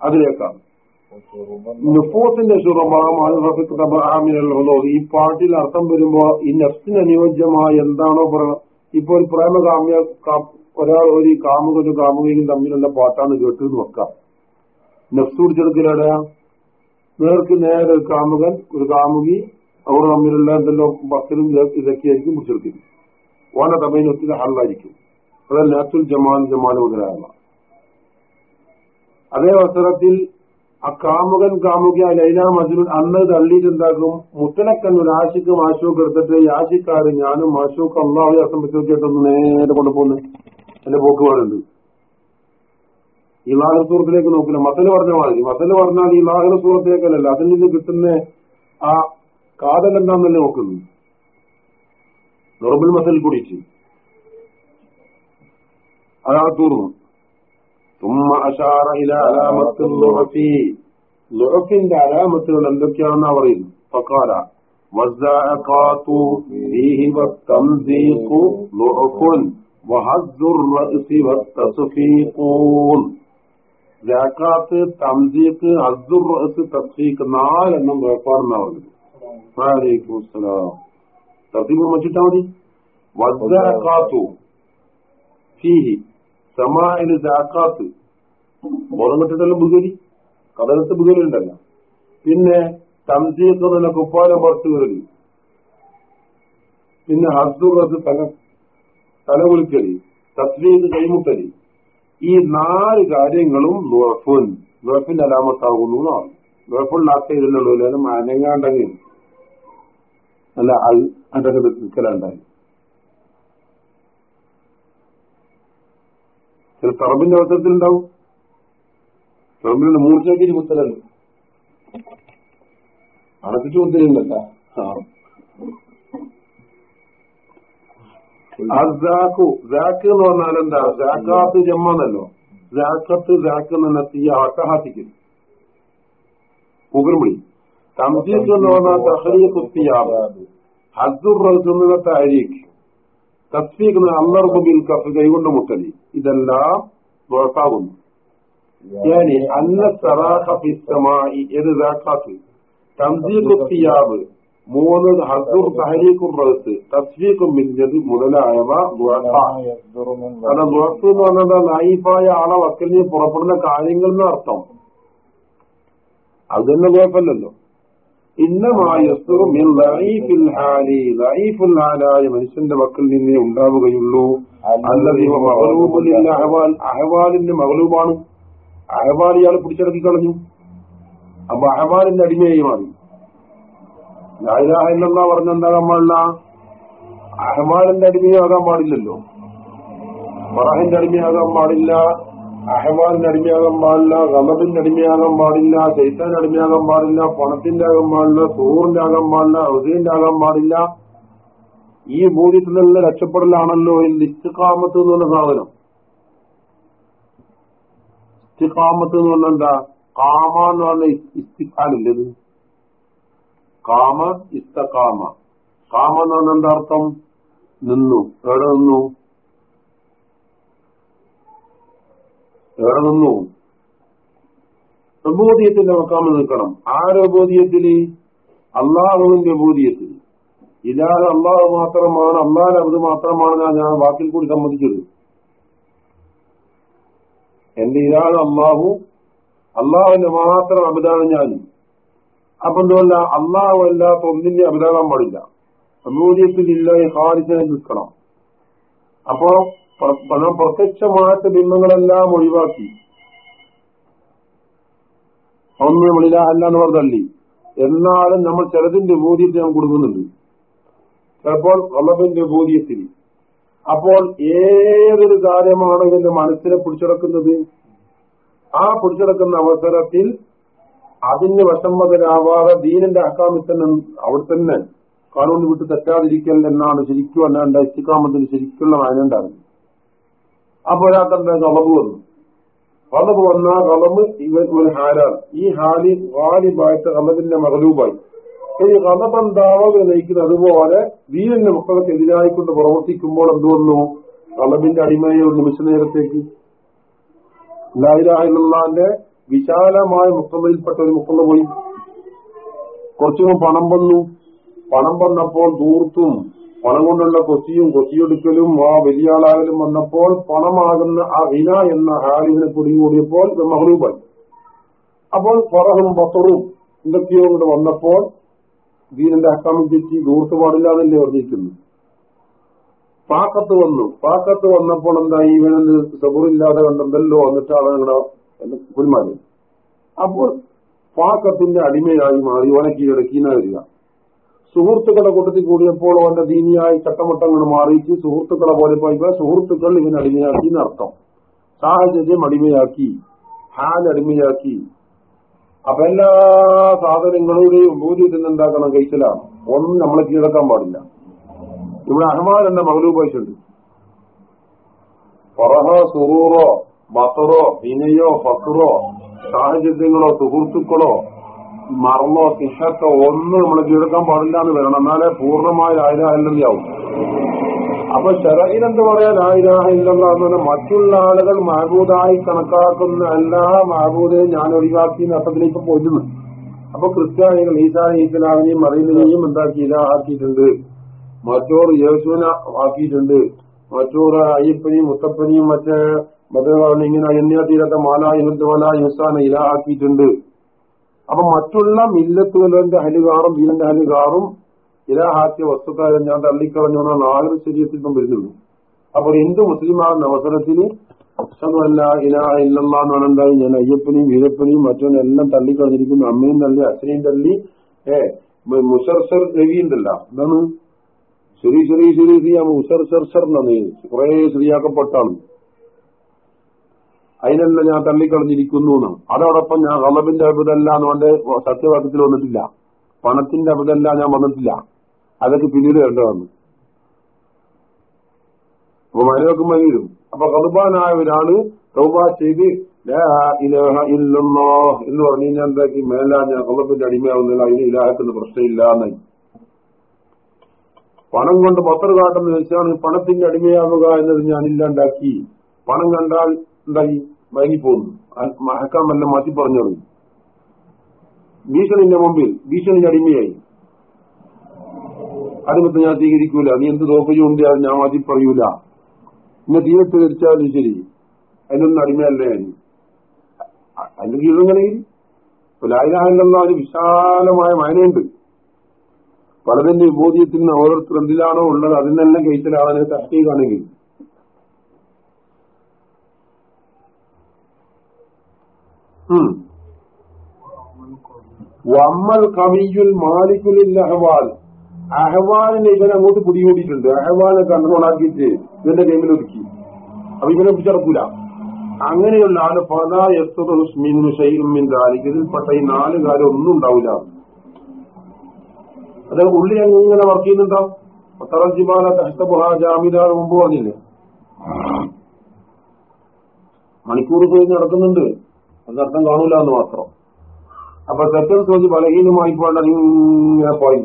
അതിലേക്കാണ് നഫൂസിന്റെ സുറമാമിനുള്ള ഈ പാട്ടിൽ അർത്ഥം വരുമ്പോ ഈ നഫ്സിന് അനുയോജ്യമായ എന്താണോ പറയുന്നത് ഇപ്പൊ ഒരു പ്രേമകാമ്യ ഒരാൾ ഒരു കാമുകനും കാമുകയും തമ്മിലുള്ള പാട്ടാണ് കേട്ടെന്ന് വെക്കാം. നഫ്സ് പിടിച്ചെടുക്കലടയാ നേർക്ക് നേരെ ഒരു കാമുകൻ ഒരു കാമുകി അവർ തമ്മിലുള്ള എന്തെല്ലോ ഭക്തരും ഇതൊക്കെ ആയിരിക്കും പിടിച്ചെടുക്കുന്നത് ഓന ഒത്തിരി ഹള്ളായിരിക്കും. അതല്ല അത്തുൽ ജമാൽ ജമാൽ മുതലായവ. അതേ അവസരത്തിൽ ആ കാമുകൻ കാമുക ലൈല മജുൻ അന്ന് തള്ളിയിട്ടുണ്ടാക്കും മുത്തലക്കൻ ഒരു ആശിക്ക് മാശോക്ക് എടുത്തിട്ട് ഈ ആശിക്കാര് ഞാനും മാഷൂക്ക് അള്ളാഹു അസംബന്ധിച്ചൊന്ന് നേരെ കൊണ്ടുപോകുന്നു എന്റെ പോക്ക് പാടുണ്ട് ഈ ലാഹർ സൂറത്തിലേക്ക് നോക്കില്ല. മസൽ പറഞ്ഞ മാതിരി. മസൽ പറഞ്ഞാൽ ഈ ലാഹർ സൂറത്തേക്കല്ല അതിൽ നിന്ന് കിട്ടുന്ന ആ കാതൽ എന്താണെന്നല്ലേ നോക്കുന്നത് നോർമൽ മസൽ കുടിച്ച് അതാ തൂർന്നു തുമ്മ അഷാറ ഇല അലാമത്ത് ലുറഫി ലുറഫിന്റെ അലാമത്തുകൾ എന്തൊക്കെയാണെന്നാ പറയുന്നു ഫക്കാല والزائقات فيه والتمزيق لعف وهز الرأس والتصفيقون زائقات تمزيق هز الرأس تصفيق നാലെണ്ണം വേർപ്പാടുന്നാവുന്നത് ബുഗരി കഥകത്ത് ബുഗരി ഉണ്ടല്ലോ. പിന്നെ തംസീക്ക് എന്നുള്ള കുപ്പാലം പുറത്ത് കയറി പിന്നെ ഹസ്ദുറത്ത് തല തല കുളിക്കൽ കൈമുട്ടലി. ഈ നാല് കാര്യങ്ങളും നുറഫുൻ. നുറഫിന്റെ അലാമത്താകുന്നു എന്നാണ്. ലുറഫുള്ളാക്ക ഇതിലുള്ളൂ അല്ലെങ്കിൽ അനങ്ങാണ്ടെങ്കിൽ അൽ അതൊക്കെ നിൽക്കലുണ്ടായി ചില തറബിന്റെ അവസരത്തിൽ ഉണ്ടാവും തറബിന്റെ മൂർച്ചയ്ക്ക് മുത്തലല്ല അടച്ചിട്ട് മുത്തലുണ്ടല്ല ആ. അസാഖു സാക്ക് എന്ന് പറഞ്ഞാൽ എന്താ? ജാക്കാത്ത് ജമ്മന്നല്ലോ. ജാക്കത്ത് ജാക്ക് എന്ന് തീയ അട്ടഹാസിക്കുന്നു പുകർമിളി തംസീഖ് എന്ന് പറഞ്ഞാൽ തഹരീ കുത്തിയാവ് ഹസുർ എന്നുള്ള താരീഖ് തസ്ഫീഖ് എന്ന അള്ളർബ് ബിൽ കഫ് കൈകൊണ്ട് മുട്ടലി ഇതെല്ലാം ദോഷാകുന്നു يعني أن الصراخ في السماء إذ ذاكت تمزيق الثياب മൂന്ന് ഹസുർ തഹരീഖും റസ് തസ്ഫീഖും മില്ലത് മുതലായവ ദുഴഫ يصدر من കാരണം ദുഴഫ് എന്ന് പറഞ്ഞാൽ നൈഫായ ആളെ വക്കൽ നിന്ന് പുറപ്പെടുന്ന കാര്യങ്ങൾ എന്ന് അർത്ഥം അത് തന്നെ കുഴപ്പമില്ലല്ലോ ഇന്നമായസ്തുറും ഹാലായ മനുഷ്യന്റെ വക്കിൽ നിന്നേ ഉണ്ടാവുകയുള്ളൂ. അഹവാൽ. അഹവാലിന്റെ മഹലൂബാണ് അഹവാൽ ഇയാൾ പിടിച്ചടക്കി കളഞ്ഞു. അപ്പൊ അഹവാലിന്റെ അടിമയായി മാറി. ലായിലാഹ എന്നെന്നാ പറഞ്ഞെന്താകാൻ പാടില്ല അഹവാലിന്റെ അടിമയാകാൻ പാടില്ലല്ലോ. ബറാഹിന്റെ അടിമയാകാൻ പാടില്ല. അഹവാലിന്റെ അടിമയാകാൻ പാടില്ല ഗമബിന്റെ അടിമയാകാൻ പാടില്ല ചൈത്താന്റെ അടിമയാകാൻ പാടില്ല പണത്തിന്റെ ആകാൻ പാടില്ല സൂറിന്റെ ആകാൻ പാടില്ല ഹൃദയന്റെ ആകാൻ പാടില്ല. ഈ ബോധ്യത്തിൽ നിന്ന് രക്ഷപ്പെടലാണല്ലോ ഇസ്തിഖാമത്ത് എന്ന് പറഞ്ഞ സാധനം. ഇസ്തിഖാമത്ത് എന്ന് പറഞ്ഞാൽ എന്താ? കാമ എന്ന് പറഞ്ഞ ഇസ്തിഖാനില്ലത് കാമ ഇസ്തകാമ കാമ എന്ന് പറഞ്ഞ എന്താ അർത്ഥം? നിന്നു. എവിടെ നിന്നു? എവിടെ നിന്നു. പ്രബോധിയത്തിന്റെ മക്കാമ നിൽക്കണം. ആരോബോധിയത്തിൽ അള്ളാഹുവിന്റെ ബോധിയത്തിൽ ഇല്ലാതെ അള്ളാഹു മാത്രമാണ് അള്ളാഹ് അബ്ദു മാത്രമാണ് ഞാൻ വാക്കിൽ കൂടി സമ്മതിച്ചത്. എന്റെ ഇതാണ് അള്ളാഹു അള്ളാഹുവിന്റെ മാത്രം അബിതാണ് ഞാൻ. അപ്പൊ എന്തുകൊണ്ട അള്ളാഹു അല്ലാത്ത ഒന്നിന്റെ അബിതാകാൻ പാടില്ല. പ്രബോധിയത്തിൽ ഇല്ലാതെ ഹാരിച്ചനെ നിൽക്കണം. അപ്പോ നാം പ്രത്യക്ഷമായിട്ട് ബിംബങ്ങളെല്ലാം ഒഴിവാക്കി. ഒന്ന് നമ്മളില അല്ല എന്ന് പറഞ്ഞല്ലി എന്നാലും നമ്മൾ ചിലതിന്റെ ബോധ്യത്തെ നാം കൊടുക്കുന്നുണ്ട്. ചിലപ്പോൾ വല്ലഭന്റെ ബോധ്യത്തിൽ. അപ്പോൾ ഏതൊരു കാര്യമാണ് ഇതിന്റെ മനസ്സിനെ പിടിച്ചെടുക്കുന്നത്? ആ പിടിച്ചെടുക്കുന്ന അവസരത്തിൽ അതിന് വശംവതരാവാതെ ദീനിന്റെ അക്കാമിൽ തന്നെ അവിടെ തന്നെ കാനൂണിൽ വിട്ട് തെറ്റാതിരിക്കൽ എന്നാണ് ശരിക്കും അല്ലാണ്ട് ഇസ്തിക്കാമത്തിന് ശരിക്കുള്ള വായനണ്ടാകുന്നത് അപ്പൊ ഒരാൾക്കെന്താ കളവ് വന്നു. കളവ് വന്ന കളവ് ഇവൻ ഒരു ഹാലാണ് ഈ ഹാലി വാലിബായിട്ട് കളവിന്റെ മകളൂബായി ഇനി കളബന്താവത് നയിക്കുന്നത്? അതുപോലെ വീരന്റെ മക്കൾക്ക് എതിരായിക്കൊണ്ട് പ്രവർത്തിക്കുമ്പോൾ എന്ത് വന്നു? കളവിന്റെ അടിമയെ ഒരു നിമിഷ നേരത്തേക്ക് ലൈലാഹിലുള്ളാന്റെ വിശാലമായ മുക്കമ്മയിൽപ്പെട്ട ഒരു മുക്കമ്മ പോയി. കുറച്ചുകൂടെ പണം വന്നു. പണം വന്നപ്പോൾ ദൂർത്തും പണം കൊണ്ടുള്ള കൊത്തിയും കൊത്തിയെടുക്കലും ആ വലിയ ആളാകലും വന്നപ്പോൾ പണമാകുന്ന ആ വിന എന്ന ഹാലിവിനെ പിടികൂടിയപ്പോൾ മഹറൂബായി അപ്പോൾ ഫറഹും ബത്തറും എന്തൊക്കെയോ കൊണ്ട് വന്നപ്പോൾ ദീനന്റെ അക്കാമിൽ തെറ്റി ദൂർത്ത് പറഞ്ഞിരിക്കുന്നു. പാക്കത്ത് വന്നു. പാക്കത്ത് വന്നപ്പോൾ എന്തായി? ഇവനെന്ത് സബുറില്ലാതെ കണ്ടെന്തല്ലോ വന്നിട്ടാണ് നിങ്ങളുടെ കുരുമാരി അപ്പോൾ പാക്കത്തിന്റെ അടിമയായി മാറി. ഓനെ കീഴടക്കീന വരിക? സുഹൃത്തുക്കളെ കൂട്ടത്തിൽ കൂടിയപ്പോൾ അവന്റെ ദീനിയായി ചട്ടമട്ടങ്ങൾ മാറിയിട്ട് സുഹൃത്തുക്കളെ പോലെ പോയപ്പോ സുഹൃത്തുക്കൾ ഇങ്ങനെ അടിമയാക്കി എന്നർത്ഥം സാഹചര്യം അടിമയാക്കി ഹാൻ അടിമയാക്കി. അപ്പൊ എല്ലാ സാധനങ്ങളുടെയും ബോധ്യത്തിൽ എന്താക്കണം കഴിച്ചലാണ് ഒന്നും നമ്മളെ കീഴടക്കാൻ പാടില്ല. ഇവിടെ അഹ്മാൻ എന്ന മഹലൂബായിട്ടുണ്ട് പറഹോ സുറൂറോ ബസറോ വിനയോ ഫക്റോ സാഹചര്യങ്ങളോ സുഹൃത്തുക്കളോ മറന്നോ തിഷത്തോ ഒന്നും നമ്മൾ കീഴടക്കാൻ പാടില്ല എന്ന് വരണം. എന്നാലേ പൂർണമായ ആയിരാഹില്ലാവും അപ്പൊ ഷെറയിലെന്ത് പറയാൻ ആയിരാഹില്ല എന്ന് പറഞ്ഞാൽ മറ്റുള്ള ആളുകൾ മഹബൂദായി കണക്കാക്കുന്ന എല്ലാ മഹബൂദയും ഞാൻ ഒഴിവാക്കി നഷ്ടത്തിലേക്ക് പോയിരുന്നു അപ്പൊ ക്രിസ്ത്യാനികൾ ഈസാ ഈസലാമിനെയും മറിയുന്നതിനെയും എന്താക്കി? ഇലാഹാക്കിയിട്ടുണ്ട്. മറ്റോർ യേശുവിനെ ആക്കിയിട്ടുണ്ട്. മറ്റോർ അയ്യപ്പനെയും മുത്തപ്പനെയും മറ്റേ മതങ്ങളെ ഇങ്ങനെ എണ്ണിയ തീരത്തെ മാല മാലായി ഹുസാനെ ഇലാഹാക്കിയിട്ടുണ്ട്. അപ്പൊ മറ്റുള്ള മില്ലത്തുകളുടെ ഹലുകാറും ദീനന്റെ ഹലുകാറും ഇലാഹാക്കിയ വസ്തുക്കാരെ ഞാൻ തള്ളിക്കളഞ്ഞു എന്നാൽ നാല് ശരീരത്തിൽ ഇപ്പം വരുന്നുള്ളൂ അപ്പോൾ എന്ത് മുസ്ലിമാകുന്ന അവസരത്തിൽ അല്ല ഇലാ ഇല്ലെന്ന് എന്തായി ഞാൻ അയ്യപ്പനെയും വീരപ്പനെയും മറ്റവനും എല്ലാം തള്ളിക്കളഞ്ഞിരിക്കുന്നു. അമ്മയും തള്ളി അച്ഛനെയും തള്ളി ഏ മുസർസർ രവി ഉണ്ടല്ലോ എന്താണ്? ശരി ശരി ശരി ശരി മുസർ സർ എന്നാണ്. കുറെ ശരിയാക്കപ്പെട്ടാണ് അതിനല്ല ഞാൻ തള്ളിക്കളഞ്ഞിരിക്കുന്നു എന്നാണ് അതോടൊപ്പം ഞാൻ റമബിന്റെ അബുദല്ല എന്നുകൊണ്ട് സത്യവാക്യത്തിൽ വന്നിട്ടില്ല. പണത്തിന്റെ അബുദല്ല ഞാൻ വന്നിട്ടില്ല. അതൊക്കെ പിന്നീട് കണ്ടതാണ് അപ്പൊ മരവൊക്കെ മരിയും അപ്പൊ കറുബാനായ ഒരാൾ തൗബ ചെയ്ത് ഇല്ലല്ലാഹ് എന്ന് പറഞ്ഞു ഞാൻ എന്താക്കി? മേലാ ഞാൻ കള്ളപ്പിന്റെ അടിമയാവുന്നില്ല അതിന് ഇലാഹത്തിന് പ്രശ്നമില്ല എന്നായി. പണം കൊണ്ട് പത്ര കാട്ടെന്ന് വെച്ചാണ് പണത്തിന്റെ അടിമയാവുക എന്നത് ഞാൻ ഇല്ലാണ്ടാക്കി. പണം കണ്ടാൽ എന്തായി? മയങ്ങിപ്പോന്നു. മഹക്കാമെല്ലാം മാറ്റി പറഞ്ഞു തുടങ്ങി ഭീഷണിന്റെ മുമ്പിൽ. ഭീഷണിന്റെ അടിമയായി. അടിമത്തെ ഞാൻ സ്വീകരിക്കൂല. നീ എന്ത് അത് ഞാൻ മാറ്റി പറയൂല. എന്നെ തീരത്ത് ധരിച്ചാലും ശരി. അതിനൊന്നും അടിമയല്ലേ ഞാൻ. അല്ലെങ്കിൽ കീഴങ്ങനെയിൽ ലായിലാഹില്ലെന്ന ഒരു വിശാലമായ മായനയുണ്ട്. പലതിന്റെ വിബോധ്യത്തിൽ നിന്ന് ഓരോരുത്തർ എന്തിലാണോ ഉള്ളത് അതിനെല്ലാം കയറ്റലാണ് തഹ്തീകാണെങ്കിൽ വമ്മൽ കവിയുൽ മാലിക്കുലിൽ അഹ്വാൽ. അഹ്വാലിനെ ഇവൻ അങ്ങോട്ട് പിടികൂടിയിട്ടുണ്ട് അഹ്വാലിനെ കൺട്രോളാക്കിയിട്ട് ഇവന്റെ ഗെയിമിൽ ഒതുക്കി. അപ്പൊ ഇവനെ പിടിച്ചടക്കൂല അങ്ങനെയുള്ള ആൾ പല എസ്തുമിൻ ദാലിക്ക് ഇതിൽപ്പെട്ട ഈ നാല് കാര്യം ഒന്നും ഉണ്ടാവില്ല. അത് ഉള്ളി അങ്ങനെ വർക്ക് ചെയ്യുന്നുണ്ടാവും പത്തറജിബാല തഹ്തബുഹ ജാമിദാർ മുമ്പ് പറഞ്ഞില്ലേ? മണിക്കൂർ പോയി നടക്കുന്നുണ്ട്. അതർത്ഥം കാണൂല എന്ന് മാത്രം. അപ്പൊ തെക്കൻ സൂചി ബലഹീനമായി പോകേണ്ട ഇങ്ങനെ പോയി.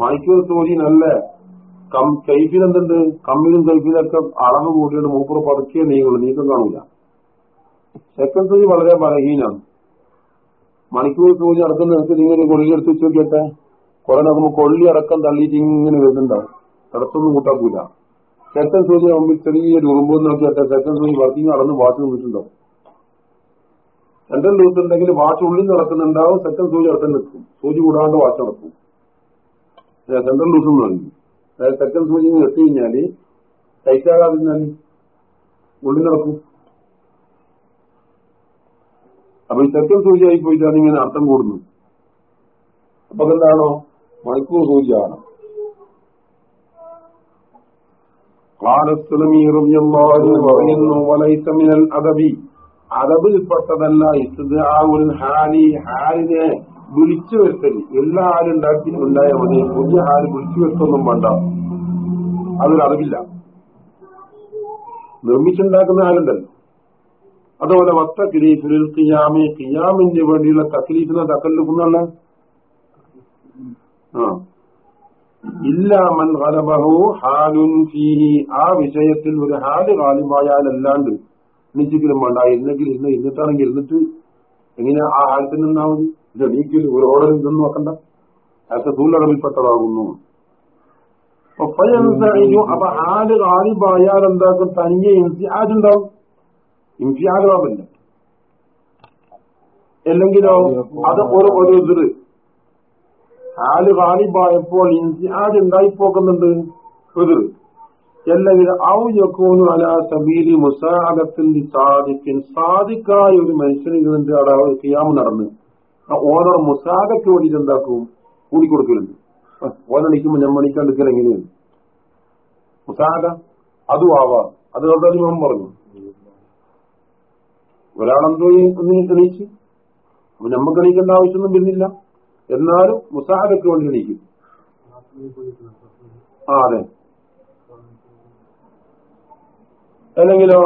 മണിക്കൂർ നല്ല കം കൈഫിലെന്തുണ്ട്? കമ്മിലും കൈഫിലൊക്കെ അളവ് കൂട്ടിയിട്ട് മൂപ്പർ പതുക്കിയ നീങ്ങുള്ളൂ. നീക്കം കാണൂല. സെക്കൻഡ് സൂചി വളരെ ബലഹീനാണ് മണിക്കൂർ സൂചി നടക്കുന്ന നിങ്ങൾക്ക് നിങ്ങൾ കൊള്ളി എടുത്ത് വെച്ച് നോക്കിയട്ടെ. കുറെ നോക്കുമ്പോൾ കൊള്ളി അടക്കം തള്ളിയിട്ട് ഇങ്ങനെ വരുന്നുണ്ടാവും. ഇടത്തൊന്നും കൂട്ടാക്കൂല. സെക്കൻഡ് സൂചി മുമ്പിൽ ചെറിയൊരു ഉറുമ്പ് നോക്കിയട്ടെ. സെക്കൻഡ് സൂചി വർക്കിംഗ് നടന്ന് വാച്ച് നിന്നിട്ടുണ്ടാവും. സെൻട്രൽ ലൂസ് ഉണ്ടെങ്കിൽ വാച്ച് ഉള്ളിൽ നടക്കുന്നുണ്ടാവും സെക്കൻഡ് സൂചി അടുത്ത് നിൽക്കും. സൂചി കൂടാണ്ട് വാച്ച് നടക്കും. സെൻട്രൽ ലൂസ് പറഞ്ഞു അതായത് സെക്കൻഡ് സൂചി എത്തി കഴിഞ്ഞാൽ ടൈറ്റാകാതിരുന്നാൽ ഉള്ളിൽ നടക്കും. അപ്പൊ ഈ സെക്കൻഡ് സൂചി ആയി പോയിട്ടാണ് ഇങ്ങനെ അർത്ഥം കൂടുന്നു അപ്പൊ എന്താണോ മണിക്കൂർ സൂചിയാണ് قال السلمي رضي الله عنه പറയുന്നു من അദബി അറബിൽപ്പെട്ടതല്ല ഇസ്താവുൽ ഹാലി ഹാലിനെ വിളിച്ചു വരുത്തൽ. എല്ലാ ഹാലും ഉണ്ടാക്കി ഉണ്ടായ മതി പുതിയ ഹാൽ വിളിച്ചു വരുത്തൊന്നും വേണ്ട. അതൊരു അറിവില്ല. നിർമ്മിച്ചുണ്ടാക്കുന്ന ആരുണ്ടല്ലോ അതുപോലെ വത്ത കിരീഫിൽ കിയാമി കിയാമിന് വേണ്ടിയുള്ള തക്ലീഫിനെ തക്കല്ലുക്കുന്നുള്ള ആ. ഇല്ല മൻ ഗലബഹു ഹാലുൻ ആ വിഷയത്തിൽ ഒരു ഹാൽ ഗാലിബായാലല്ലാണ്ട് എണീച്ചെങ്കിലും വേണ്ട. ഇന്നെങ്കിൽ ഇന്ന് ഇന്നിട്ടാണെങ്കിൽ ഇരുന്നിട്ട് എങ്ങനെ ആ ആഴത്തിൽ നിന്നാവും ഇത് എണീക്കൽ ഒരു ഓർഡർ ഇതൊന്നും നോക്കണ്ട അയാൾക്ക് സൂലടവിൽപ്പെട്ടതാകുന്നു അപ്പൊ ആര് കാലിബായാൽ എന്താക്കും? തനിയെ എനിക്ക് ആരുണ്ടാവും? എനിക്ക് ആരുമാവില്ല അല്ലെങ്കിലോ അത് ഒരു ഒരു ഇതിര് ആൽ കാലിബായപ്പോൾ ഇൻസിയാജ് ഉണ്ടായിപ്പോക്കുന്നുണ്ട് എതിർ അല്ലെങ്കിൽ ഔ യക്കൂനു അലാ സബീലി മുസാഅദത്തിൻ സാദിഖിൻ സാദിക്കായ ഒരു മനുഷ്യന് ഇതിന്റെ അവിടെ കിയാമ് നടന്ന് ഓനോട് മുസാദക്ക് വേണ്ടിയിട്ട് എന്താക്കും? കൂടിക്കൊടുക്കലുണ്ട്. ഓനടിക്കുമ്പോ ഞമ്മണിക്കാൻ എടുക്കൽ എങ്ങനെയാണ്? മുസാദ അതും ആവാം അത് കണ്ടാൽ ഞാൻ പറഞ്ഞു. ഒരാളെന്തോ എണീച്ച്. അപ്പൊ നമുക്ക് എണീക്കേണ്ട ആവശ്യമൊന്നും വരുന്നില്ല. എന്നാലും മുസാഹദക്ക് വേണ്ടി എണീക്കും. ആ അതെ. അല്ലെങ്കിലോ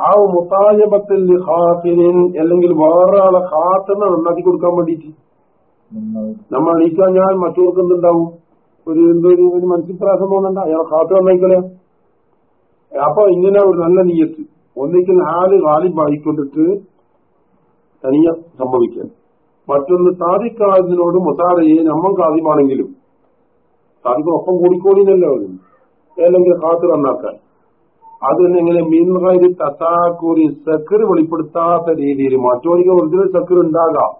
ആ മുത്തായബത്തിൽ ഹാത്തിനിൻ അല്ലെങ്കിൽ വേറെ ആളെ നന്നാക്കി കൊടുക്കാൻ വേണ്ടിയിട്ട് നമ്മൾ അണീക്കാൻ ഞാൻ മറ്റവർക്ക് എന്തുണ്ടാവും? ഒരു എന്തോ ഒരു മനസ്സിപ്രാസം തോന്നണ്ട. അയാൾ ഹാത്ത് നന്നായിക്കളയാ അപ്പൊ ഇങ്ങനെ ഒരു നല്ല നീയത്ത്. ഒന്നിക്കൽ ആൽ വാലിബായിക്കൊണ്ടിട്ട് തനിയ സംഭവിക്കുക മറ്റൊന്ന് സാധിക്കാതിനോട് മുത്താറയെ നമ്മൾ കാതിമാണെങ്കിലും സാധിക്കും ഒപ്പം കൂടിക്കോടിനല്ലോ അല്ലെങ്കിൽ ഹാത്ത് നന്നാക്കാൻ. അതിനെങ്ങനെ മീൻകാരി തസാക്കൂരി സക്കർ വെളിപ്പെടുത്താത്ത രീതിയിൽ മറ്റോരിക്ക് ഒറിജിനൽ സക്കർ ഉണ്ടാകാം.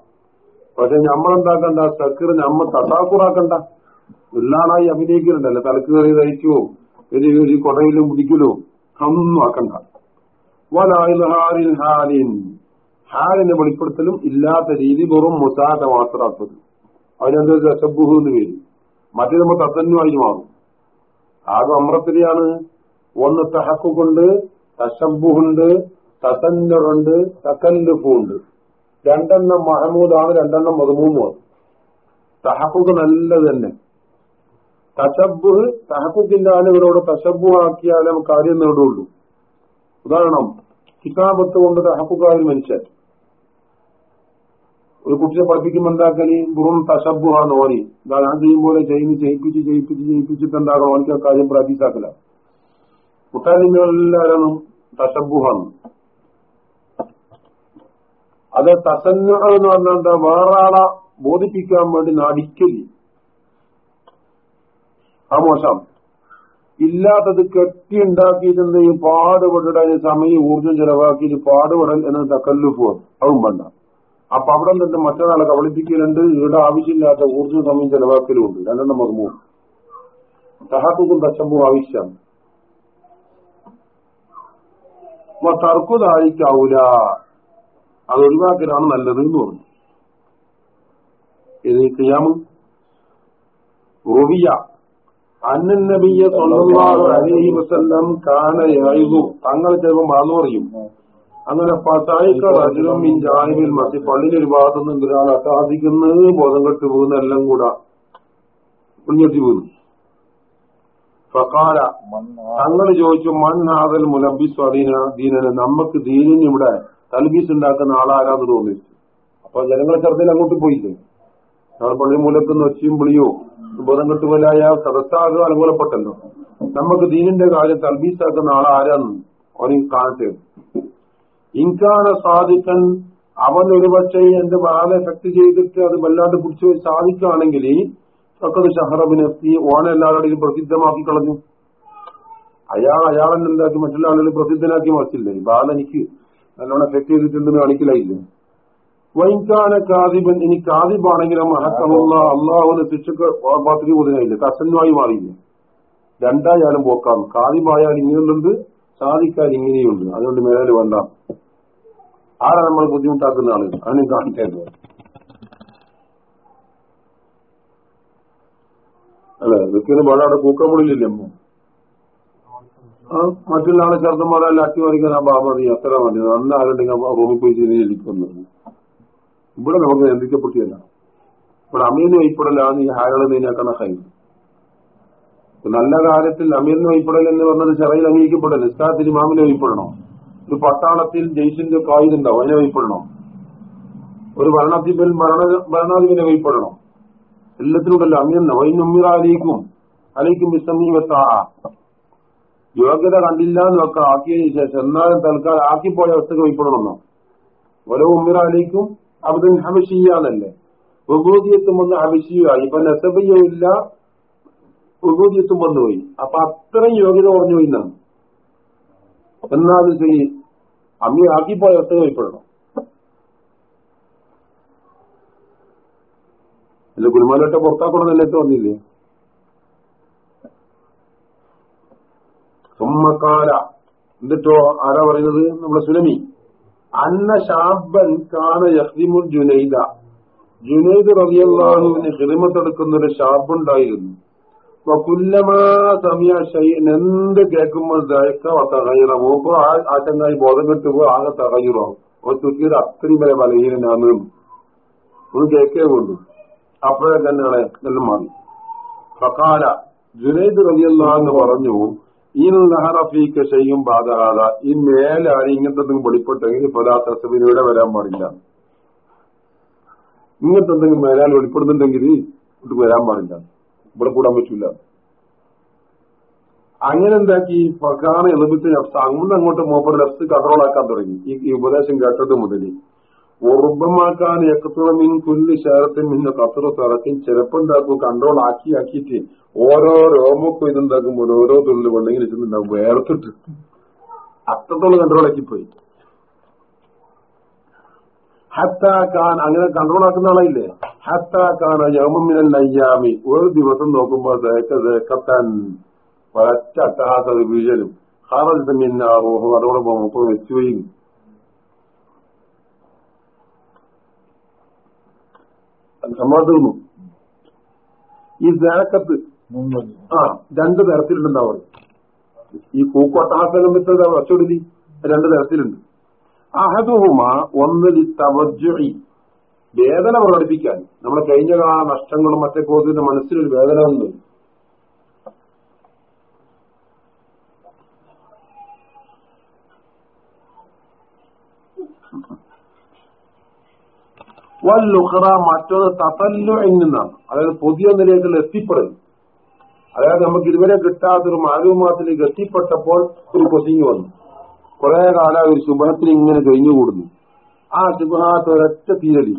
പക്ഷെ നമ്മളെന്താക്കണ്ട? സക്കർ നമ്മ തസാക്കൂറാക്കണ്ട. ഉള്ളാളായി അഭിനയിക്കുന്നുണ്ടല്ലോ തലക്ക് കയറി തയ്ക്കുവോ ഒരു ഒരു കൊടയിലും പിടിക്കലോ ഒന്നും ആക്കണ്ട. ഹാലിനെ വെളിപ്പെടുത്തലും ഇല്ലാത്ത രീതി വെറും മുസാദ മാത്രമാക്കത് അതിനെന്തോ അസബുഹു എന്ന് പേര്. മറ്റേ നമ്മൾ തത്തന്നുമായി മാറും. ആകെ അമ്രത്തിലെയാണ് ഒന്ന് തഹക്കുണ്ട് തശബുണ്ട് തസന്നുണ്ട് തക്കല്ലുഫുണ്ട് രണ്ടെണ്ണം മഹമൂദാണ് രണ്ടെണ്ണം മധുമൂന്നുമാണ് തഹക്കുക്ക് നല്ലത് തന്നെ. തശബുഹ് തഹക്കുക്കിന്റെ ആളുകളോട് തശബു ആക്കിയാലേ നമുക്ക് കാര്യം നേടുള്ളൂ. ഉദാഹരണം കിതാബത്ത് കൊണ്ട് തഹക്കുക്കായ ഒരു മനുഷ്യൻ. ഒരു കുട്ടിയെ പഠിപ്പിക്കുമ്പോൾ എന്താക്കൽ? ബുറും തശബുഹാന്ന് ഓനി. ഞാൻ ചെയ്യുമ്പോൾ ചെയ്യിപ്പിച്ച് ചെയ്യിപ്പിച്ച് ചെയ്യിപ്പിച്ചിട്ട് എന്താകണം ഓനിക്ക് ആ കാര്യം പ്രാക്ടീസാക്കല. മുട്ടാലിമെല്ലാരും തസബുഹാണ് അത് തസന്നു എന്ന് പറഞ്ഞാൽ എന്താ വേറൊരാളെ ബോധിപ്പിക്കാൻ വേണ്ടി നടിക്കൽ. ആ മോശം. ഇല്ലാത്തത് കെട്ടി ഉണ്ടാക്കിയിട്ടുണ്ട് ഈ പാടുപെട്ടിട്ട് സമയം ഊർജം ചെലവാക്കിയിട്ട് പാടുപെടൽ എന്ന തക്കല്ലുഫ് അതും വേണ്ട. അപ്പൊ അവിടെ നിന്നിട്ട് മറ്റൊരാളെ കബളിപ്പിക്കലുണ്ട്. ഇവിടെ ആവശ്യമില്ലാത്ത ഊർജം സമയം ചെലവാക്കലും ഉണ്ട് രണ്ടെണ്ണം മർമ്മവും സഹാത്തുക്കും തച്ചമ്പും ആവശ്യമാണ്. തർക്കുതായിരിക്കാവൂല അത് ഒഴിവാക്കലാണ് നല്ലത് എന്ന് പറഞ്ഞു. ഇത് ചെയ്യാമോ റുവിയ. അന്നബിയ നബിയ സല്ലല്ലാഹു അലൈഹി വസല്ലം കാന തങ്ങൾ ചിലപ്പോൾ മറന്നു പറയും. അങ്ങനെ ജാനിബിൽ മസി പള്ളിയിൽ ഒരു ഭാഗത്തുനിന്ന് ഒരാൾ അസാധിക്കുന്നത് ബോധം കെട്ടു പോകുന്ന എല്ലാം കൂടാ പുണ്യത്തി പോകുന്നു ഫക്കാല തങ്ങൾ ചോദിച്ചു മൺ ഹാദൽ മുലബിസ് ദീനന് നമുക്ക് ദീനിന് ഇവിടെ തൽബീസ് ഉണ്ടാക്കുന്ന ആളാരാന്ന് തോന്നിച്ചു. അപ്പൊ ജനങ്ങളെ ചെറുതിൽ അങ്ങോട്ട് പോയില്ലേ? ഞങ്ങൾ പള്ളി മൂലക്കുന്ന ഒച്ചയും വിളിയോ ബോധം കെട്ടുപോലായ സദസ്സാകുക അനുകൂലപ്പെട്ടല്ലോ. നമുക്ക് ദീനിന്റെ കാര്യം തൽബീസാക്കുന്ന ആളാരാന്ന് അവന് കാണട്ടെ. ഇൻകാണ സാധിക്കൻ അവൻ ഒരുപക്ഷെ എന്റെ ബാധ എഫക്ട് ചെയ്തിട്ട് അത് വല്ലാണ്ട് പിടിച്ചു സാധിക്കുകയാണെങ്കിൽ ഒക്കെ ഷഹറബിനെത്തി ഓനെ എല്ലാവരുടെയും പ്രസിദ്ധമാക്കി കളഞ്ഞു അയാൾ അയാളെന്നെ എന്താക്കി മറ്റുള്ള ആളുകൾ പ്രസിദ്ധനാക്കി മറിച്ചില്ലേ? ബാല എനിക്ക് നല്ലോണം എഫക്ട് ചെയ്തിട്ടുണ്ടെന്ന് കാണിക്കലായില്ലേ വൈകാന കാതിബൻ ഇനി കാതിബാണെങ്കിലും മഹക്കമുള്ള അള്ളാഹുവിന് ശിക്ഷക്ക് പാത്രി പോതിനായില്ലേ കസന്നുമായി മാറിയില്ലേ? രണ്ടായാലും പോക്കാം. കാതിബായാൽ ഇങ്ങനെയുണ്ട് സാധിക്കാൻ ഇങ്ങനെയുണ്ട്. അതുകൊണ്ട് മേലെ വേണ്ട. ആരാ നമ്മൾ ബുദ്ധിമുട്ടാക്കുന്ന ആൾ? അതിനും കാണിക്കേണ്ടത് അല്ലെ? ഇതൊക്കെയാണ് പാടാടെ കൂക്കമുള്ളിലില്ലേ അമ്മ? മറ്റുള്ള ആളെ ചെറുതന്മാരെല്ലാം ലാറ്റി മറിക്കാൻ ആ ബാബ നീ അത്ര മതി. നല്ല ആരുണ്ടെങ്കിൽ റൂമിൽ പോയി ചെയ്തിരിക്കുന്നു ഇവിടെ നമുക്ക് നിയന്ത്രിക്കപ്പെട്ടില്ല. ഇവിടെ അമീന് വൈപ്പെടലാണ് ഈ ഹാരളെ നീനാക്കണ ഹൈ. നല്ല കാര്യത്തിൽ അമീറിന് വൈപ്പെടൽ എന്ന് പറഞ്ഞത് ചെറയിൽ അംഗീകരിക്കപ്പെടൽ ഇസ്ലാത്തിൽ ഇമാമിനെ വൈപ്പെടണം ഒരു പട്ടാളത്തിൽ ജയ്സിന്റെ കായിലുണ്ടാവും അതിനെ വൈപ്പെടണം ഒരു ഭരണാധിപൻ ഭരണ ഭരണാധിപനെ വൈപ്പെടണം എല്ലാത്തിനുണ്ടല്ലോ അമീറിന് അലൈക്കും അലീക്കും അലീക്കും വിസമീവത്താ യോഗ്യത കണ്ടില്ല എന്ന് വെക്ക ആക്കിയതിനു ശേഷം എന്നാലും തൽക്കാലം ആക്കിപ്പോയ അവസ്ഥകൾ ഉൾപ്പെടണമെന്നോ ഓരോ ഉമ്മിറ അലീക്കും അബ്ദുൽ ഹബഷിയാന്നല്ലേ ഉപൂതിയത്തും വന്ന് ഹബഷിയായി ഇപ്പൊ നസബിയോ ഇല്ല ഉബൂദിയത്തും വന്നുപോയി അപ്പൊ അത്രയും യോഗ്യത കുറഞ്ഞു പോയി എന്നാണ് എന്നാൽ ശരി അമ്മി ആക്കിപ്പോയ അവസ്ഥകൾ പോയിപ്പെടണം അല്ല ഗുരുമാലൊക്കെ പുറത്താക്കണം എന്നല്ലേ തോന്നിയില്ലേ സുമ്മക്കാല എന്നിട്ടോ ആരാ പറയുന്നത്? നമ്മുടെ സുലമി അന്ന ഷാബൻ കാന യഹ്ദിമുൽ ജുനൈദ. ജുനൈദ് റബിയല്ലാഹുവിന് ഹിറിമത്തെടുക്കുന്ന ഒരു ഷാബുണ്ടായിരുന്നു. എന്ത് കേൾക്കുമ്പോൾ തകയറ മൂപ്പോ ആ ആ ചങ്ങായി ബോധം കിട്ടുമ്പോ ആകെ തകയുറാവും ഒരു തുക്കിയുടെ അത്രയും വരെ ബലഹീനാന്ന് ഒന്ന് കേൾക്കേ കൊണ്ടു അപ്പോഴേ തന്നെയാണ് എല്ലാം മാറി. ഫക്കാല ജുനൈദ് എന്ന് പറഞ്ഞു ഈ നഹറഫീക്ക് ചെയ്യും ബാധകാത ഈ മേലാണ് ഇങ്ങനത്തെ വെളിപ്പെട്ടെങ്കിൽ തസബിനൂടെ വരാൻ പാടില്ല. ഇങ്ങനത്തെ എന്തെങ്കിലും മേലാൽ വെളിപ്പെടുന്നുണ്ടെങ്കിൽ ഇവിടെ വരാൻ പാടില്ല. ഇവിടെ കൂടാൻ പറ്റൂല. അങ്ങനെ എന്താക്കി? ഫക്കാന എളുപ്പത്തിൽ നഫ്സ് അങ്ങോട്ട് അങ്ങോട്ട് മൂപ്പർ ലഫ്സ് കൺട്രോൾ ആക്കാൻ തുടങ്ങി. ഈ ഈ ഉപദേശം കേട്ടത് മുതൽ ഉറുബമാക്കാൻ എക്കത്തുറമിൻ കുല്ല് ശേരത്തിൽ നിന്ന് കത്തുറ തിറക്കും ചിലപ്പുണ്ടാക്കും കൺട്രോൾ ആക്കി ആക്കിയിട്ട് ഓരോ രോമക്കും ഇതുണ്ടാക്കുമ്പോൾ ഓരോ തുള്ളി വെള്ളെങ്കിൽ ഇട്ടുണ്ടാവും വേർത്തിട്ട്. അത്രത്തോളം കൺട്രോൾ ആക്കിപ്പോയി ഹത്താക്കാൻ അങ്ങനെ കൺട്രോൾ ആക്കുന്ന ആളായില്ലേ? ഹത്താക്കാൻ യൗമിനൽ നയ്യാമി ഒരു ദിവസം നോക്കുമ്പോൾ ദേക്കത്താൻ ഒരൊറ്റ അട്ടഹാസ വീഴലും. ഹാറൽ റോഹം അതോടൊപ്പം മുപ്പത് വെച്ചുപോയും സംഭവം തീർന്നു ഈ ജാക്കത്ത് ആ രണ്ട് തരത്തിലുണ്ടെന്നാ പറയും ഈ കൂക്കോട്ടാസനം വിട്ടത് വച്ചൊടുതി രണ്ട് തരത്തിലുണ്ട്. അഹദുഹുമ ഒന്നിൽ തവജുഇ വേദന പ്രകടിപ്പിക്കാൻ. നമ്മുടെ കഴിഞ്ഞ കാല നഷ്ടങ്ങളും മറ്റേ കോതിന്റെ മനസ്സിലൊരു വേദന ഉണ്ട് വല്ലുഹറ മറ്റൊന്ന് തസല്ലു നിന്നാണ് അതായത് പുതിയ നിലയിലുള്ള എത്തിപ്പെടൽ അതായത് നമുക്ക് ഇതുവരെ കിട്ടാത്തൊരു മാലൂമാത്തിലേക്ക് എത്തിപ്പെട്ടപ്പോൾ ഒരു കൊസിഞ്ഞു വന്നു. കുറെ കാലം ഒരു ശുഭത്തിൽ ഇങ്ങനെ കഴിഞ്ഞുകൂടുന്നു. ആ ശുഭഹാത്ത് ഒരൊറ്റ തീരടി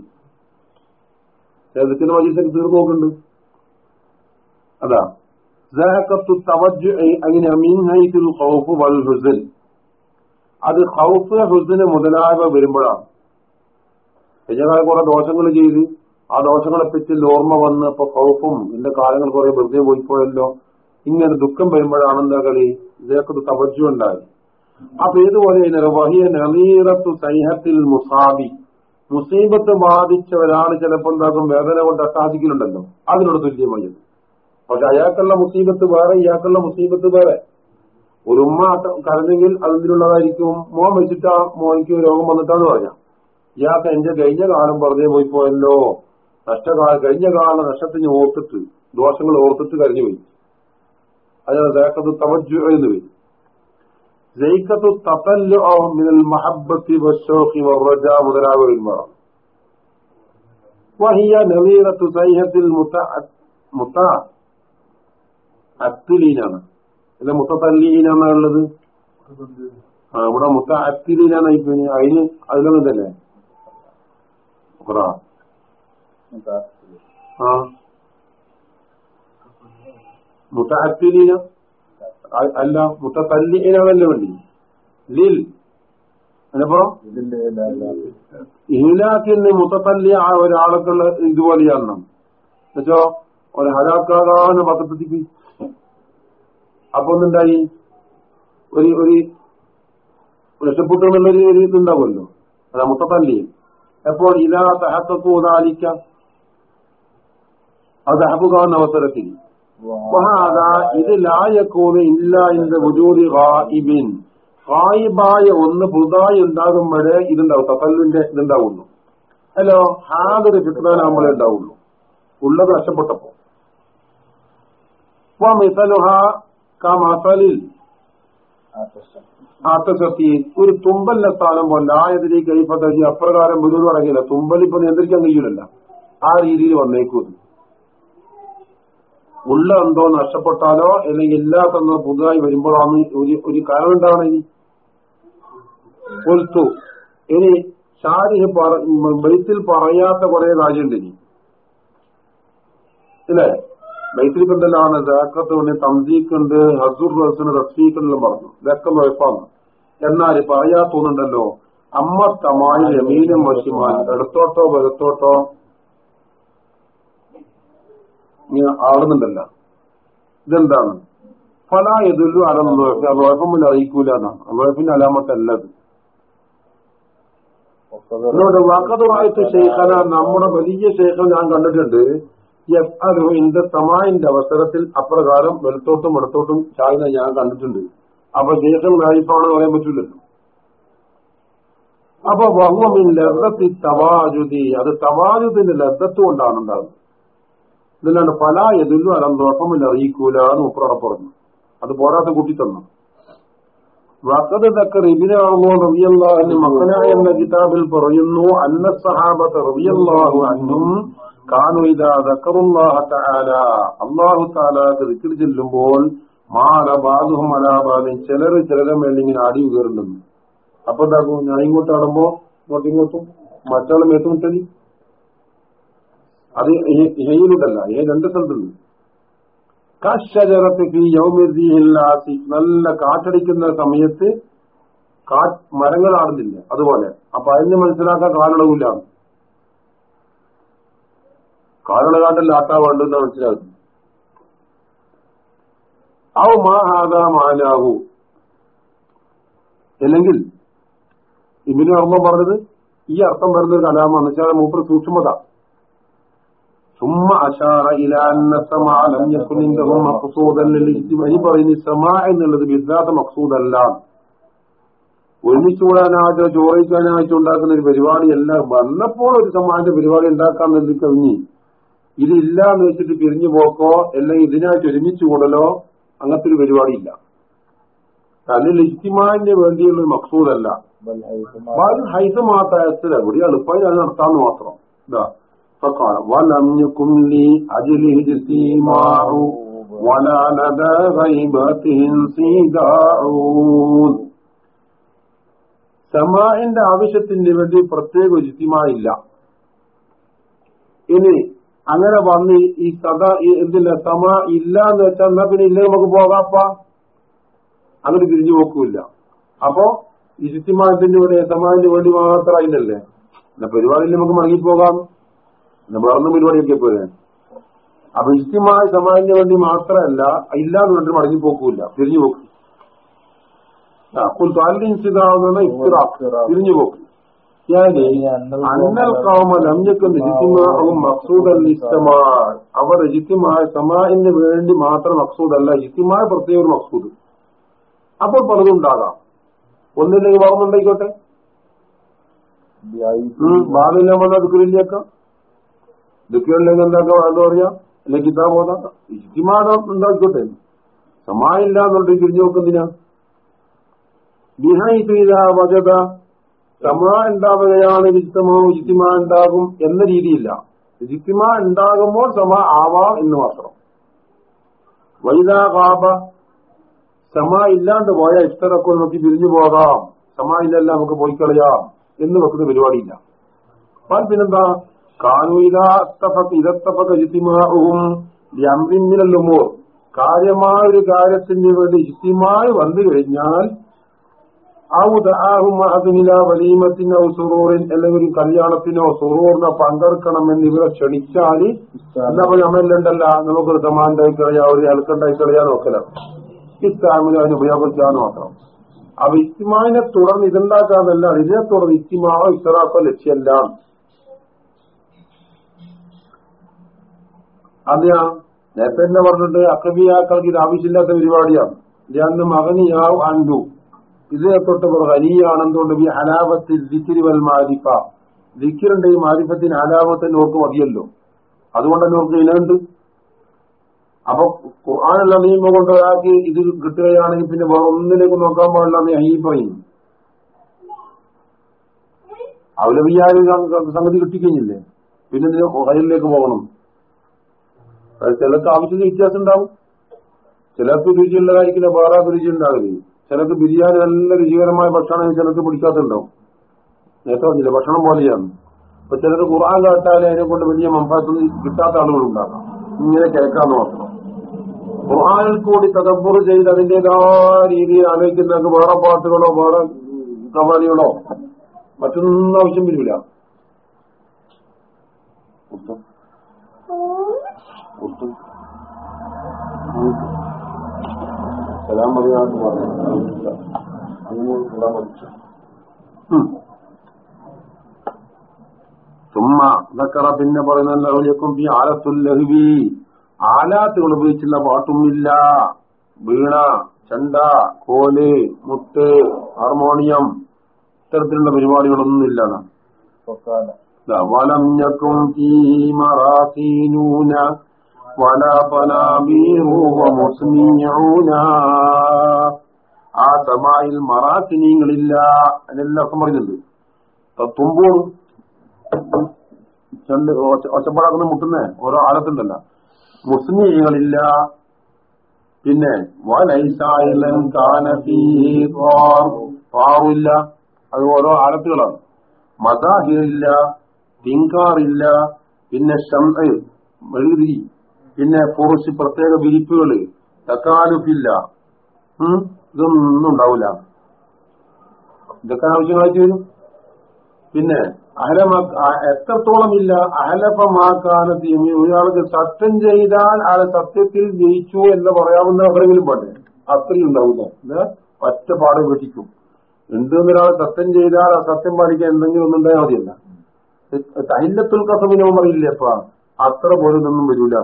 മജീസിന് തീർന്നു നോക്കുന്നുണ്ട് അതാ. അങ്ങനെ അത് ഹൗഫ് ഹുസന് മുതലായവ വരുമ്പോഴാണ്. കഴിഞ്ഞ കുറെ ദോഷങ്ങൾ ചെയ്ത്. ആ ദോഷങ്ങളെ പറ്റി ഓർമ്മ വന്ന് ഇപ്പൊ ഹൗഫും എന്റെ കാലങ്ങൾ കുറെ വെറുതെ പോയിപ്പോയല്ലോ. ഇങ്ങനെ ദുഃഖം വരുമ്പോഴാണ് എന്താ കളി? ഇതൊക്കെ തവജു ഉണ്ടായി അപ്പൊ ഇതുപോലെ വഹിയ നമീറത്തു സൈഹത്തിൽ മുസാബി. മുസീബത്ത് ബാധിച്ച ഒരാൾ ചിലപ്പോൾ എന്താക്കും വേദന കൊണ്ട് അസാധിക്കലുണ്ടല്ലോ. അതിനോട് തുല്യമായി പക്ഷെ അയാൾക്കുള്ള മുസീബത്ത് വേറെ ഇയാൾക്കുള്ള മുസീബത്ത് വേറെ. ഒരു ഉമ്മ കരഞ്ഞെങ്കിൽ അതിനുള്ളതായിരിക്കും മോൻ വെച്ചിട്ടാ മോനിക്ക് രോഗം വന്നിട്ടാന്ന് പറഞ്ഞ. ഇയാൾക്ക് എന്റെ കഴിഞ്ഞ കാലം പറഞ്ഞേ പോയി പോയല്ലോ. നഷ്ടകാലം കഴിഞ്ഞ കാലം നഷ്ടത്തിന് ഓർത്തിട്ട് ദോഷങ്ങൾ ഓർത്തിട്ട് കഴിഞ്ഞു പോയി. അതിനാണ് ദേക്കത്ത് തവജു എന്ന് വരും ജയിക്കത്തു തത്തല്ലു മിനൽ മഹബത്തി വരുമ്പോഴാണ് വഹിയ നവീറത്തു സൈഹത്തിൽ മുത്ത മുത്ത അത്തുലീനാണ്. അല്ല മുത്തത്തല്ലീനാണ് ഉള്ളത് ആ ഇവിടെ മുത്ത അത്തിലീനാണ് ഇപ്പൊ അതിന് അതിലൊന്നും തന്നെ ആ മുത്തഅത്തിലീന അല്ല മുത്തത്തല്ലിനാണല്ലോ വേണ്ടി ലിൽ. അതിനപ്പുറം ഇഹ്ലാക്കിന് മുത്തത്തല്ലി ആ ഒരാൾക്കുള്ള ഇതുപോലെയാണ്. എന്നുവെച്ചോ ഒരു ഹലാക്കാകാന്ന് പദ്ധതിക്ക് അപ്പൊ ഒന്നുണ്ടായി ഒരു ഒരു രക്ഷപ്പെട്ടു എന്നുള്ളൊരു ഒരു ഇതുണ്ടാവുമല്ലോ. അതാ മുത്തത്തല്ലി എപ്പോൾ ഇതാ തഹത്തൂതാലിക്ക അത് അഹബുഖാൻ അവസരത്തിൽ. ഇത് ലായക്കൂന് ഇല്ല എന്റെ വുജൂദി ഖായിബിൻ ഖായിബായ ഒന്ന് പുതുതായി ഉണ്ടാകുമ്പോഴേ ഇതുണ്ടാവും. തസല്ലിന്റെ ഇതുണ്ടാവുള്ളൂ. ഹലോ ഹാദൊരു നമ്മളെ ഉണ്ടാവുള്ളൂ. ഉള്ളത് നഷ്ടപ്പെട്ടപ്പോ മിസലുഹ കമസലിൽ ആത്തസത്തി ഒരു തുമ്പലിന്റെ സ്ഥാനം പോലെ ആയതിരി കൈപ്പത്തി അപ്രകാരം ഗുരു തുടങ്ങിയില്ല തുമ്പൽ ഇപ്പൊ നിയന്ത്രിക്കാൻ കഴിയില്ലല്ല ആ രീതിയിൽ വന്നേക്കും ഉള്ള എന്തോ നഷ്ടപ്പെട്ടാലോ അല്ലെങ്കിൽ ഇല്ലാത്തെന്തോ പുതുതായി വരുമ്പോഴാണ് ഒരു കാരണം എന്താണ് ഇനി? കൊൽത്തു ഇനി ഷാരിഹ് ബൈത്തിൽ പറയാത്ത കുറെ കാര്യമുണ്ട് ഇനി. ഇല്ലേ ലൈസിൽ എന്തെല്ലാം ജാക്കത്ത് ഉണ്ട് തംസീഖ് ഹസുർ റസിന് എന്നെല്ലാം പറഞ്ഞു. ഇതൊക്കെ ഉഴപ്പാണ് എന്നാൽ പറയാത്തോന്നുണ്ടല്ലോ അമ്മ തമായി രമീനും വശിമാൻ. എടുത്തോട്ടോ വലത്തോട്ടോ? ആളുന്നുണ്ടല്ലോ. ഇതെന്താണ്? ഫല എതുല്ലു അലം മുന്നേ അറിയിക്കൂല എന്നാണ് റോഫിന്റെ അലാമത്തല്ലത്. അതുകൊണ്ട് വക്കതുമായിട്ട് ഷെയ്ഖന നമ്മുടെ വലിയ ശേഖരം ഞാൻ കണ്ടിട്ടുണ്ട്. യഫ്അലു ഇന്ത തമായിന്റെ അവസരത്തിൽ അപ്രകാരം വെളുത്തോട്ടും വെളുത്തോട്ടും ചായുന്ന ഞാൻ കണ്ടിട്ടുണ്ട് അപ്പൊ ഷെയ്ഖൻ നായിപ്പാണെന്ന് പറയാൻ പറ്റില്ലല്ലോ അപ്പൊ വഹുവമിൻ ലഹത്തി തവാജുതി അത് തവാജുദിന്റെ ലബ്ദത്ത് കൊണ്ടാണ് ഉണ്ടാകുന്നത് ഇതിലാണ് പല എതിലും അലം ദോഷമിൽ അറിയിക്കൂല എന്ന് ഉപ്പറോടെ പറഞ്ഞു അത് പോരാത്ത കൂട്ടിത്തന്നു വക്കത് തക്കർ ഇബിനാകുമോ റബിയല്ലാഹു മക്കനായ എന്ന കിതാബിൽ പറയുന്നു അന്ന സഹാബത്ത് റബിയല്ലാഹു അന്നും ചെല്ലുമ്പോൾ മാല അലാബാദും ചിലർ ചിലരെ മേലിൽ ഇങ്ങനെ ആടി കയറുന്നുണ്ട് അപ്പൊ എന്താക്കും? ഞാൻ ഇങ്ങോട്ട് ആടുമ്പോ ഇങ്ങോട്ടും ഇങ്ങോട്ടും മറ്റാളെ മേത്തുമുട്ടലി അത് ഹെയിലുണ്ടല്ല ഏ രണ്ട് സ്ഥലത്തുണ്ട്. കഷജറത്തേക്ക് യൗമിദ്ദീഹില്ലാസി നല്ല കാറ്റടിക്കുന്ന സമയത്ത് കാ മരങ്ങൾ ആടുന്നില്ല. അതുപോലെ. അപ്പൊ അതിന് മനസ്സിലാക്കാൻ കാലളവില്ല. കാലുള്ള കാണ്ടല്ല ആട്ടാ വേണ്ടു മനസ്സിലാക്കുന്നു ആ ഔ അല്ലെങ്കിൽ ഇബിന് അർമ്മം പറഞ്ഞത് ഈ അർത്ഥം വരുന്ന ഒരു കലാമ എന്ന് വെച്ചാൽ മൂപ്പർ സൂക്ഷ്മത. എന്നുള്ളത് വിദ്യാത്ത മക്സൂദല്ല ഒന്നിച്ചുകൂടാനായിട്ടോ ചോറയിക്കാനായിട്ടോ ഉണ്ടാക്കുന്ന ഒരു പരിപാടിയല്ല വന്നപ്പോൾ ഒരു സമാജ പരിപാടി ഉണ്ടാക്കാൻ എന്ത് കവിഞ്ഞി ഇതില്ല എന്ന് വെച്ചിട്ട് പിരിഞ്ഞു പോക്കോ അല്ലെങ്കിൽ ഇതിനായിട്ട് ഒരുമിച്ച് കൂടലോ അങ്ങനത്തെ ഒരു പരിപാടിയില്ല അതിൽ ഇജ്തിമാന് വേണ്ടിയുള്ള ഒരു മക്സൂദല്ല ഹൈസമാത്തായത്തിൽ എവിടെ എളുപ്പമായി അത് നടത്താന്ന് മാത്രം ഇതാ فقال ولم يكن لي أجله اجتماع ولا لدى غيبتهم صداعون സമാഹിന്റെ ആവശ്യത്തിന് വേണ്ടി പ്രത്യേക ഇജ്തിമായില്ല ഇനി അങ്ങനെ വന്ന് ഈ കഥ ഇതില്ല തമ ഇല്ല എന്ന് വെച്ചാൽ എന്നാ പിന്നെ ഇല്ലേ നമുക്ക് പോകാപ്പ അങ്ങനെ തിരിഞ്ഞു പോക്കൂല്ല അപ്പോ ഇജിത്തിമാനത്തിന് വേണ്ടി തമാവിന്റെ വേണ്ടി മാത്രം മാത്രമായില്ലല്ലേ എന്നാ പരിപാടിയിൽ നമുക്ക് മടങ്ങിപ്പോകാം നമ്മളൊന്നും പരിപാടിയൊക്കെ പോരെ. അപ്പൊ ഇജ്തിമായ സമാജിന് വേണ്ടി മാത്രമല്ല ഇല്ലാന്ന് പറഞ്ഞിട്ട് മടങ്ങി പോക്കൂല്ല. തിരിഞ്ഞു പോക്കും തിരിഞ്ഞു പോക്കും അവർ ഇജിത്തിമായ സമാഹിന് വേണ്ടി മാത്രം മക്സൂദല്ല ഇജിത്തിമായ പ്രത്യേക ഒരു മക്സൂദ്. അപ്പോൾ പലതും ഉണ്ടാകാം. ഒന്നില്ലെങ്കിൽ വളർന്നുണ്ടായിക്കോട്ടെ ഭാവിയിൽ ദുഃഖില്ലെങ്കിൽ എന്താക്കാം? എന്താ പറയാ? അല്ലെങ്കിൽ കിതാബ് ഓതാക്കാം ഇജിത്തിമാനം ഉണ്ടായിക്കോട്ടെ. സമായില്ല തിരിഞ്ഞു നോക്കുന്നതിനാ ബിഹൈത വജത സമ ഉണ്ടാവുകയാണ് ജിത്തമോ ജിത്തിമ ഉണ്ടാകും എന്ന രീതിയില്ല. ജിത്തിമ ഉണ്ടാകുമ്പോൾ സമ ആവാം എന്ന് മാത്രം. വൈദാ കാപ സമ ഇല്ലാണ്ട് പോയ ഇഷ്ടറൊക്കെ നോക്കി പിരിഞ്ഞു പോകാം. സമ ഇല്ലല്ല നമുക്ക് പോയി കളയാം എന്ന് വെക്കുന്ന പരിപാടിയില്ല. അപ്പോൾ പിന്നെന്താ? രമ്പിന്നിലുമോ കാര്യമായ ഒരു കാര്യത്തിന് വേണ്ടി ജിത്തിമായി വന്നു കഴിഞ്ഞാൽ ഔദാഹുമില വലീമത്തിനോ സുറൂറിൻ അല്ലെങ്കിൽ ഒരു കല്യാണത്തിനോ സുറൂറിനോ പങ്കെടുക്കണം എന്ന് ഇവരെ ക്ഷണിച്ചാൽ എന്നാ നമ്മളുണ്ടല്ല നമുക്കൊരു സമാനായി കളയാ ഒരു അലക്കണ്ടായി കളയാ നോക്കല ഇസ്ലാമിന് അതിന് ഉപയോഗിക്കാൻ മാത്രം. അപ്പൊ ഇസ്മാനെ തുടർന്ന് ഇതുണ്ടാക്കാന്നല്ല ഇതിനെ തുടർന്ന് ഇസ്മാവോ ഇസ്ലാഫോ ലക്ഷ്യമല്ല. അതെയാ നേരത്തെ തന്നെ പറഞ്ഞിട്ട് അക്കബിയാക്കൾക്ക് ഇത് ആവശ്യമില്ലാത്ത പരിപാടിയാണ്. ഞാൻ മകനിയാവ് അണ്ടു ഇതിനെ തൊട്ട് ഖനിയാണെന്തുകൊണ്ട് ഈ ഹലാവത്ത് ദിക്കിരി വൽ മാരിഫ. ദിക്കിറിന്റെ ഈ മാരിഫത്തിന് ഹലാവത്തിന് ഓർക്ക് മതിയല്ലോ. അതുകൊണ്ട് തന്നെ ഓർക്ക് ഇനുണ്ട് അപ്പൊ ഖുർആാനുള്ള നിയമം കൊണ്ട് ഒരാൾക്ക് ഇത് കിട്ടുകയാണെങ്കിൽ പിന്നെ വേറെ ഒന്നിലേക്ക് നോക്കാൻ പാടില്ല എന്ന് ഈ പറയുന്നു അവലവിയായ സംഗതി കിട്ടിക്കഴിഞ്ഞില്ലേ? പിന്നെ ഹയലിലേക്ക് പോകണം? ചിലർക്ക് ആവശ്യത്തിന് വ്യത്യാസം ഉണ്ടാവും. ചിലർക്ക് രുചിയുള്ളതായിരിക്കില്ല വേറെ രുചി ഉണ്ടാവില്ല ചിലർക്ക് ബിരിയാണി നല്ല രുചികരമായ ഭക്ഷണം ചിലർക്ക് പിടിക്കാത്തുണ്ടാവും നേരത്തെ പറഞ്ഞില്ല ഭക്ഷണം പോലെയാണ്. അപ്പൊ ചിലർ ഖുർആൻ കേട്ടാലേ അതിനെ കൊണ്ട് വലിയ മമ്പാത്തൊന്നും കിട്ടാത്ത ആളുകളുണ്ടാകാം ഇങ്ങനെ കേൾക്കാന്ന് മാത്രം. ഖുർആനിൽ കൂടി തദബ്ബുർ ചെയ്ത് അതിന്റേതായ രീതിയിൽ ആലോചിക്കുന്നവർക്ക് വേറെ പാട്ടുകളോ വേറെ കവാലികളോ മറ്റൊന്നും ആവശ്യം വരില്ല. ഉത്തം. ഉത്തം. സലാം അറിയാമെന്ന് പറഞ്ഞു അതിന് കൂടാൻ പഠിച്ചു ചുമ്മ ഇതൊക്കെ പിന്നെ പറയുന്ന ലഹുലിയക്കും ഈ ആലത്തുൽ ലഹുവി ആലാത്തുകൾ ഉപയോഗിച്ചുള്ള പാട്ടൊന്നുമില്ല വീണ ചെണ്ട കോല് മുത്ത് ഹാർമോണിയം ഇത്തരത്തിലുള്ള പരിപാടികളൊന്നും ഇല്ലാണ് وكان വലം ഞക്കും മറാസീനൂന വല പനാബീറൂന ആ സമായിൽ മറാസിനീങ്ങളില്ല അതിനെല്ലാം പറയുന്നുണ്ട്. തുമ്പോളും ചണ്ട് ഒച്ച- ഒച്ചപ്പാടാക്കുന്ന മുട്ടുന്ന ഓരോ ആലത്തുണ്ടല്ല മുസ്ലിങ്ങളില്ല പിന്നെ പാറില്ല അത് ഓരോ ആലത്തുകളാണ് മദാഹിറില്ല. തിങ്കാറില്ല പിന്നെ ഷംഅ മെഴുതി പിന്നെ പുറച്ച് പ്രത്യേക വിരിപ്പുകൾ തക്കാലുപ്പില്ല ഇതൊന്നും ഉണ്ടാവില്ല ഇതൊക്കെ ആവശ്യങ്ങളായിട്ട് വരും. പിന്നെ അഹലമ അ- എത്രത്തോളം ഇല്ല. അഹലപ്പമാക്കാന തീമി ഒരാൾക്ക് സത്യം ചെയ്താൽ അയാൾ സത്യത്തിൽ ജയിച്ചു എന്ന് പറയാവുന്ന അവരെങ്കിലും പാട്ടെ അത്രയും ഉണ്ടാവില്ല ഇത് ഒറ്റപ്പാട് വെട്ടിക്കും എന്തെന്നൊരാൾ സത്യം ചെയ്താൽ ആ സത്യം പാലിക്കാൻ എന്തെങ്കിലും ഒന്നും ഉണ്ടായാൽ മതിയല്ല. തൈലത്തുൽ കസമിനോ പറയില്ലപ്പ അത്ര പോലും ഒന്നും വരൂല.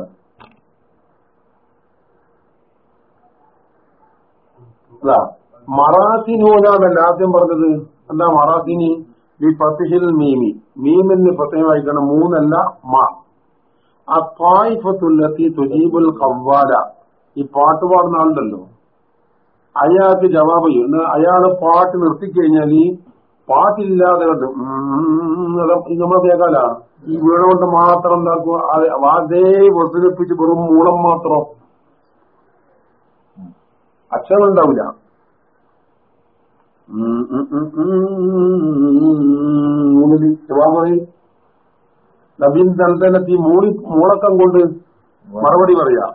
അല്ല മറാസിനൂനാന്നല്ല ആദ്യം പറഞ്ഞത്. എന്താ മറാസിനി ഈ ഫത്തിഹിൽ മീമി. മീമിന് പ്രത്യേകം വായിക്കണം മൂന്നല്ല മാ. ആ തുജീബുൽ കവ്വാല ഈ പാട്ട് പാടുന്ന ആളുണ്ടല്ലോ. അയാൾക്ക് ജവാബ് ചെയ്യും. അയാൾ പാട്ട് നിർത്തിക്കഴിഞ്ഞാൽ ഈ പാട്ടില്ലാതെ കണ്ട് നമ്മളെ കേൾക്കാല? ഈ വീണ കൊണ്ട് മാത്രം എന്താക്കും അത് വെറുതെപ്പിച്ച് വെറും മൂളം മാത്രം. അക്ഷരം ഉണ്ടാവില്ല ഉം ഉം ഉം ഉം മൂന്നിൽ ജവാബ് പറയും നബീൻ തൽത്തലത്തി മൂളി മൂളക്കം കൊണ്ട് മറുപടി പറയാ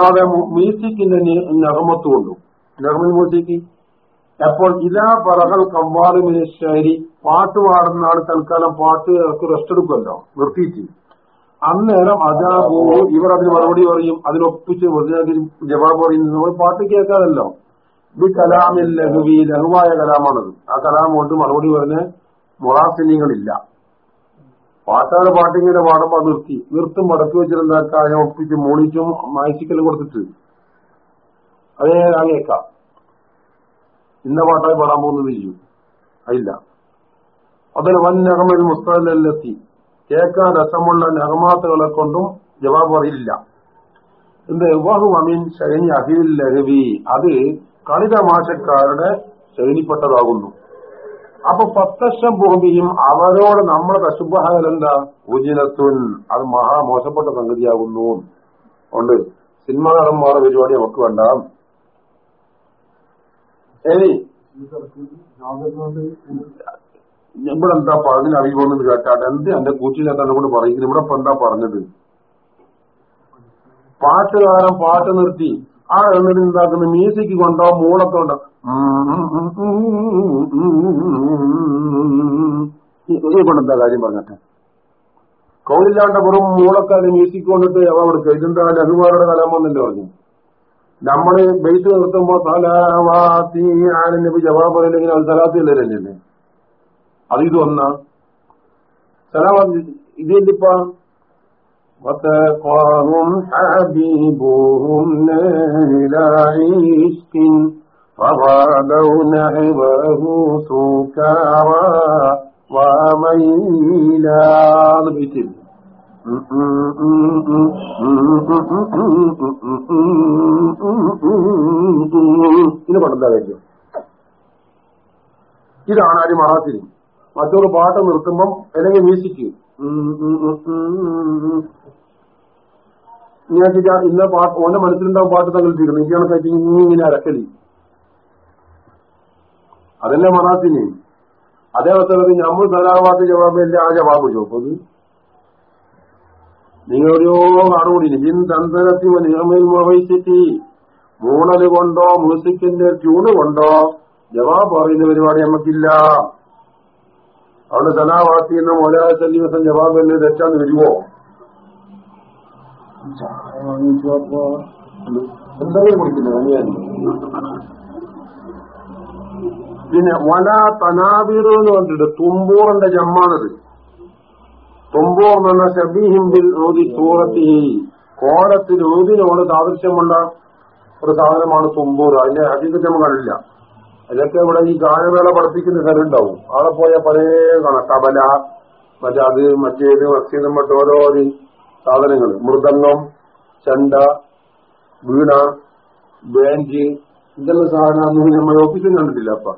അതെ മ്യൂസിക്കിന്റെ നഹമത്ത് കൊണ്ടു നഹമ മ്യൂസിക്ക് അപ്പോൾ ഇതാ പറകൾ കവ്വാറുമിന് ശരി പാട്ട് പാടുന്ന ആൾ തൽക്കാലം പാട്ട് റെസ്റ്റ് എടുക്കുമല്ലോ നിർത്തിയിട്ട് അന്നേരം അജാബോ ഇവർ അതിന് മറുപടി പറയും അതിനൊപ്പിച്ച് വെറുതെ ജവാബ് പറയുന്നത് നമ്മൾ പാട്ട് കേൾക്കാതല്ലോ ബി കലാമിൽ ലഹുവി ലഹുവായ കലാമാണത്. ആ കലാം കൊണ്ട് മറുപടി പറഞ്ഞ് മൊറാസിനികളില്ല. പാട്ടാണ് പാട്ടിങ്ങനെ പാടുമ്പോ അത് നിർത്തി. നിർത്തും മടക്കി വെച്ചിട്ടുണ്ടാക്കാം അതിനെ ഒപ്പിച്ച് മോണിച്ചും മായസിക്കലും കൊടുത്തിട്ട്. അതേ ഞാൻ കേൾക്കാം. ഇന്ന പാട്ടായി പാടാൻ പോകുന്നത് ചെയ്യും. അതില്ല. അതിൽ വൻ നഗമൽ മുസ്തലെത്തി കേൾക്കാൻ രസമുള്ള നഗമാത്തുകളെ കൊണ്ടും ജവാബ് അറിയില്ല. എന്ത്? വഹു അമീൻ ശൈനി അഹിൽ ലഹവി. അത് കളിതമാശക്കാരുടെ ശൈനിപ്പെട്ടതാകുന്നു അപ്പൊ പത്തശം ഭൂമിയും അവരോട് നമ്മുടെ എന്താ? ഉജിനത്തുൻ അത് മഹാ മോശപ്പെട്ട സംഗതിയാകുന്നു. ഉണ്ട്. സിനിമ നടന്മാരുടെ പരിപാടി നമുക്ക് വേണ്ട. ഇവിടെ എന്താ പറഞ്ഞ അറിയുമെന്ന് കേട്ടാട്ട് എന്ത് എന്റെ കൂട്ടിലെത്താൻ കൊണ്ട് പറയുന്നത് ഇവിടെ ഇപ്പൊ എന്താ പറഞ്ഞത്? പാട്ടുകാരൻ പാട്ട് നിർത്തി. ആ എന്നിട്ട് എന്താക്കുന്ന? മ്യൂസിക് കൊണ്ടോ മൂളൊക്കെ ഉണ്ടോ ഇത് കൊണ്ടെന്താ കാര്യം പറഞ്ഞട്ടെ? കൗലില്ലാണ്ട വെറും മൂളക്കാര് മ്യൂസിക് കൊണ്ടിട്ട് അവ കൊടുക്കുക ഇതെന്താ ലഘുമാരുടെ കലാമെന്നല്ലേ പറഞ്ഞു? നമ്മൾ ബെയ്ത്ത് നിർത്തുമ്പോ സലാവാത്തി ആനബി ജവാബ് പറയില്ലെങ്കിൽ അത് സലാത്തിയല്ലേ തന്നെയല്ലേ അത് ഇത് ഒന്നാ സലാവാത്തി ഇത് എന്തിപ്പാ وتقاهم حبيبهم نيل عشق فغادوا نحبه سكارى وميلا بيتين ഇത് പണ്ടെന്താ കാര്യം ഇതാണ് അരി മറാത്തിരി മറ്റൊരു പാട്ട് നിർത്തുമ്പം അല്ലെങ്കിൽ മ്യൂസിക് നിങ്ങൾക്ക് ഇന്ന പാട്ട് ഓന്റെ മനസ്സിലുണ്ടാവും പാട്ട് തങ്ങളിട്ടിരിക്കണം ഇയാളെ പറ്റി ഇങ്ങനെ അരക്കലി. അതല്ലേ മറാത്തിന്? അതേ അവസരത്തിൽ നമ്മൾ സലാവാത്ത ജവാബിന്റെ ആ ജവാബ് ചോപ്പത് നിങ്ങൾ ഓരോ നാടുകൂടി തന്തരത്തി നിയമയിൽ മൊബൈസിറ്റി മൂളൽ കൊണ്ടോ മ്യൂസിക്കിന്റെ ട്യൂണ് കൊണ്ടോ ജവാബ് പറയുന്ന പരിപാടി നമുക്കില്ല അവിടെ സനാവാത്തി എന്ന ദിവസം ജവാബ് തന്നെ തെറ്റാന്ന് വരുമോ എന്തെങ്കിലും കുടിക്കുന്നത് പിന്നെ വല തനാബീർ എന്ന് പറഞ്ഞിട്ട് തുമ്പൂറിന്റെ ജമ്മാണത്. തുമ്പൂർ എന്ന് പറഞ്ഞ ഷബീഹിംബിൽ ഓതി സൂറത്തി കോലത്തിൽ ഓതിനോട് സാദൃശ്യമുള്ള ഒരു സാധനമാണ് തുമ്പൂർ അതിന്റെ അതിന്റെ നമുക്ക് കണ്ടില്ല ഇതൊക്കെ ഇവിടെ ഈ ഗാനമേള പഠിപ്പിക്കുന്ന സ്ഥലം ഉണ്ടാവും അവിടെ പോയ പല കബല മറ്റേ അത് മറ്റേത് മറ്റേത് മറ്റു ഓരോ സാധനങ്ങൾ. മൃദംഗം ചണ്ട വീണ ബാൻഡ് ഇതെല്ലാം സാധനം നമ്മൾ ഓഫീസിൽ കണ്ടിട്ടില്ല അപ്പ.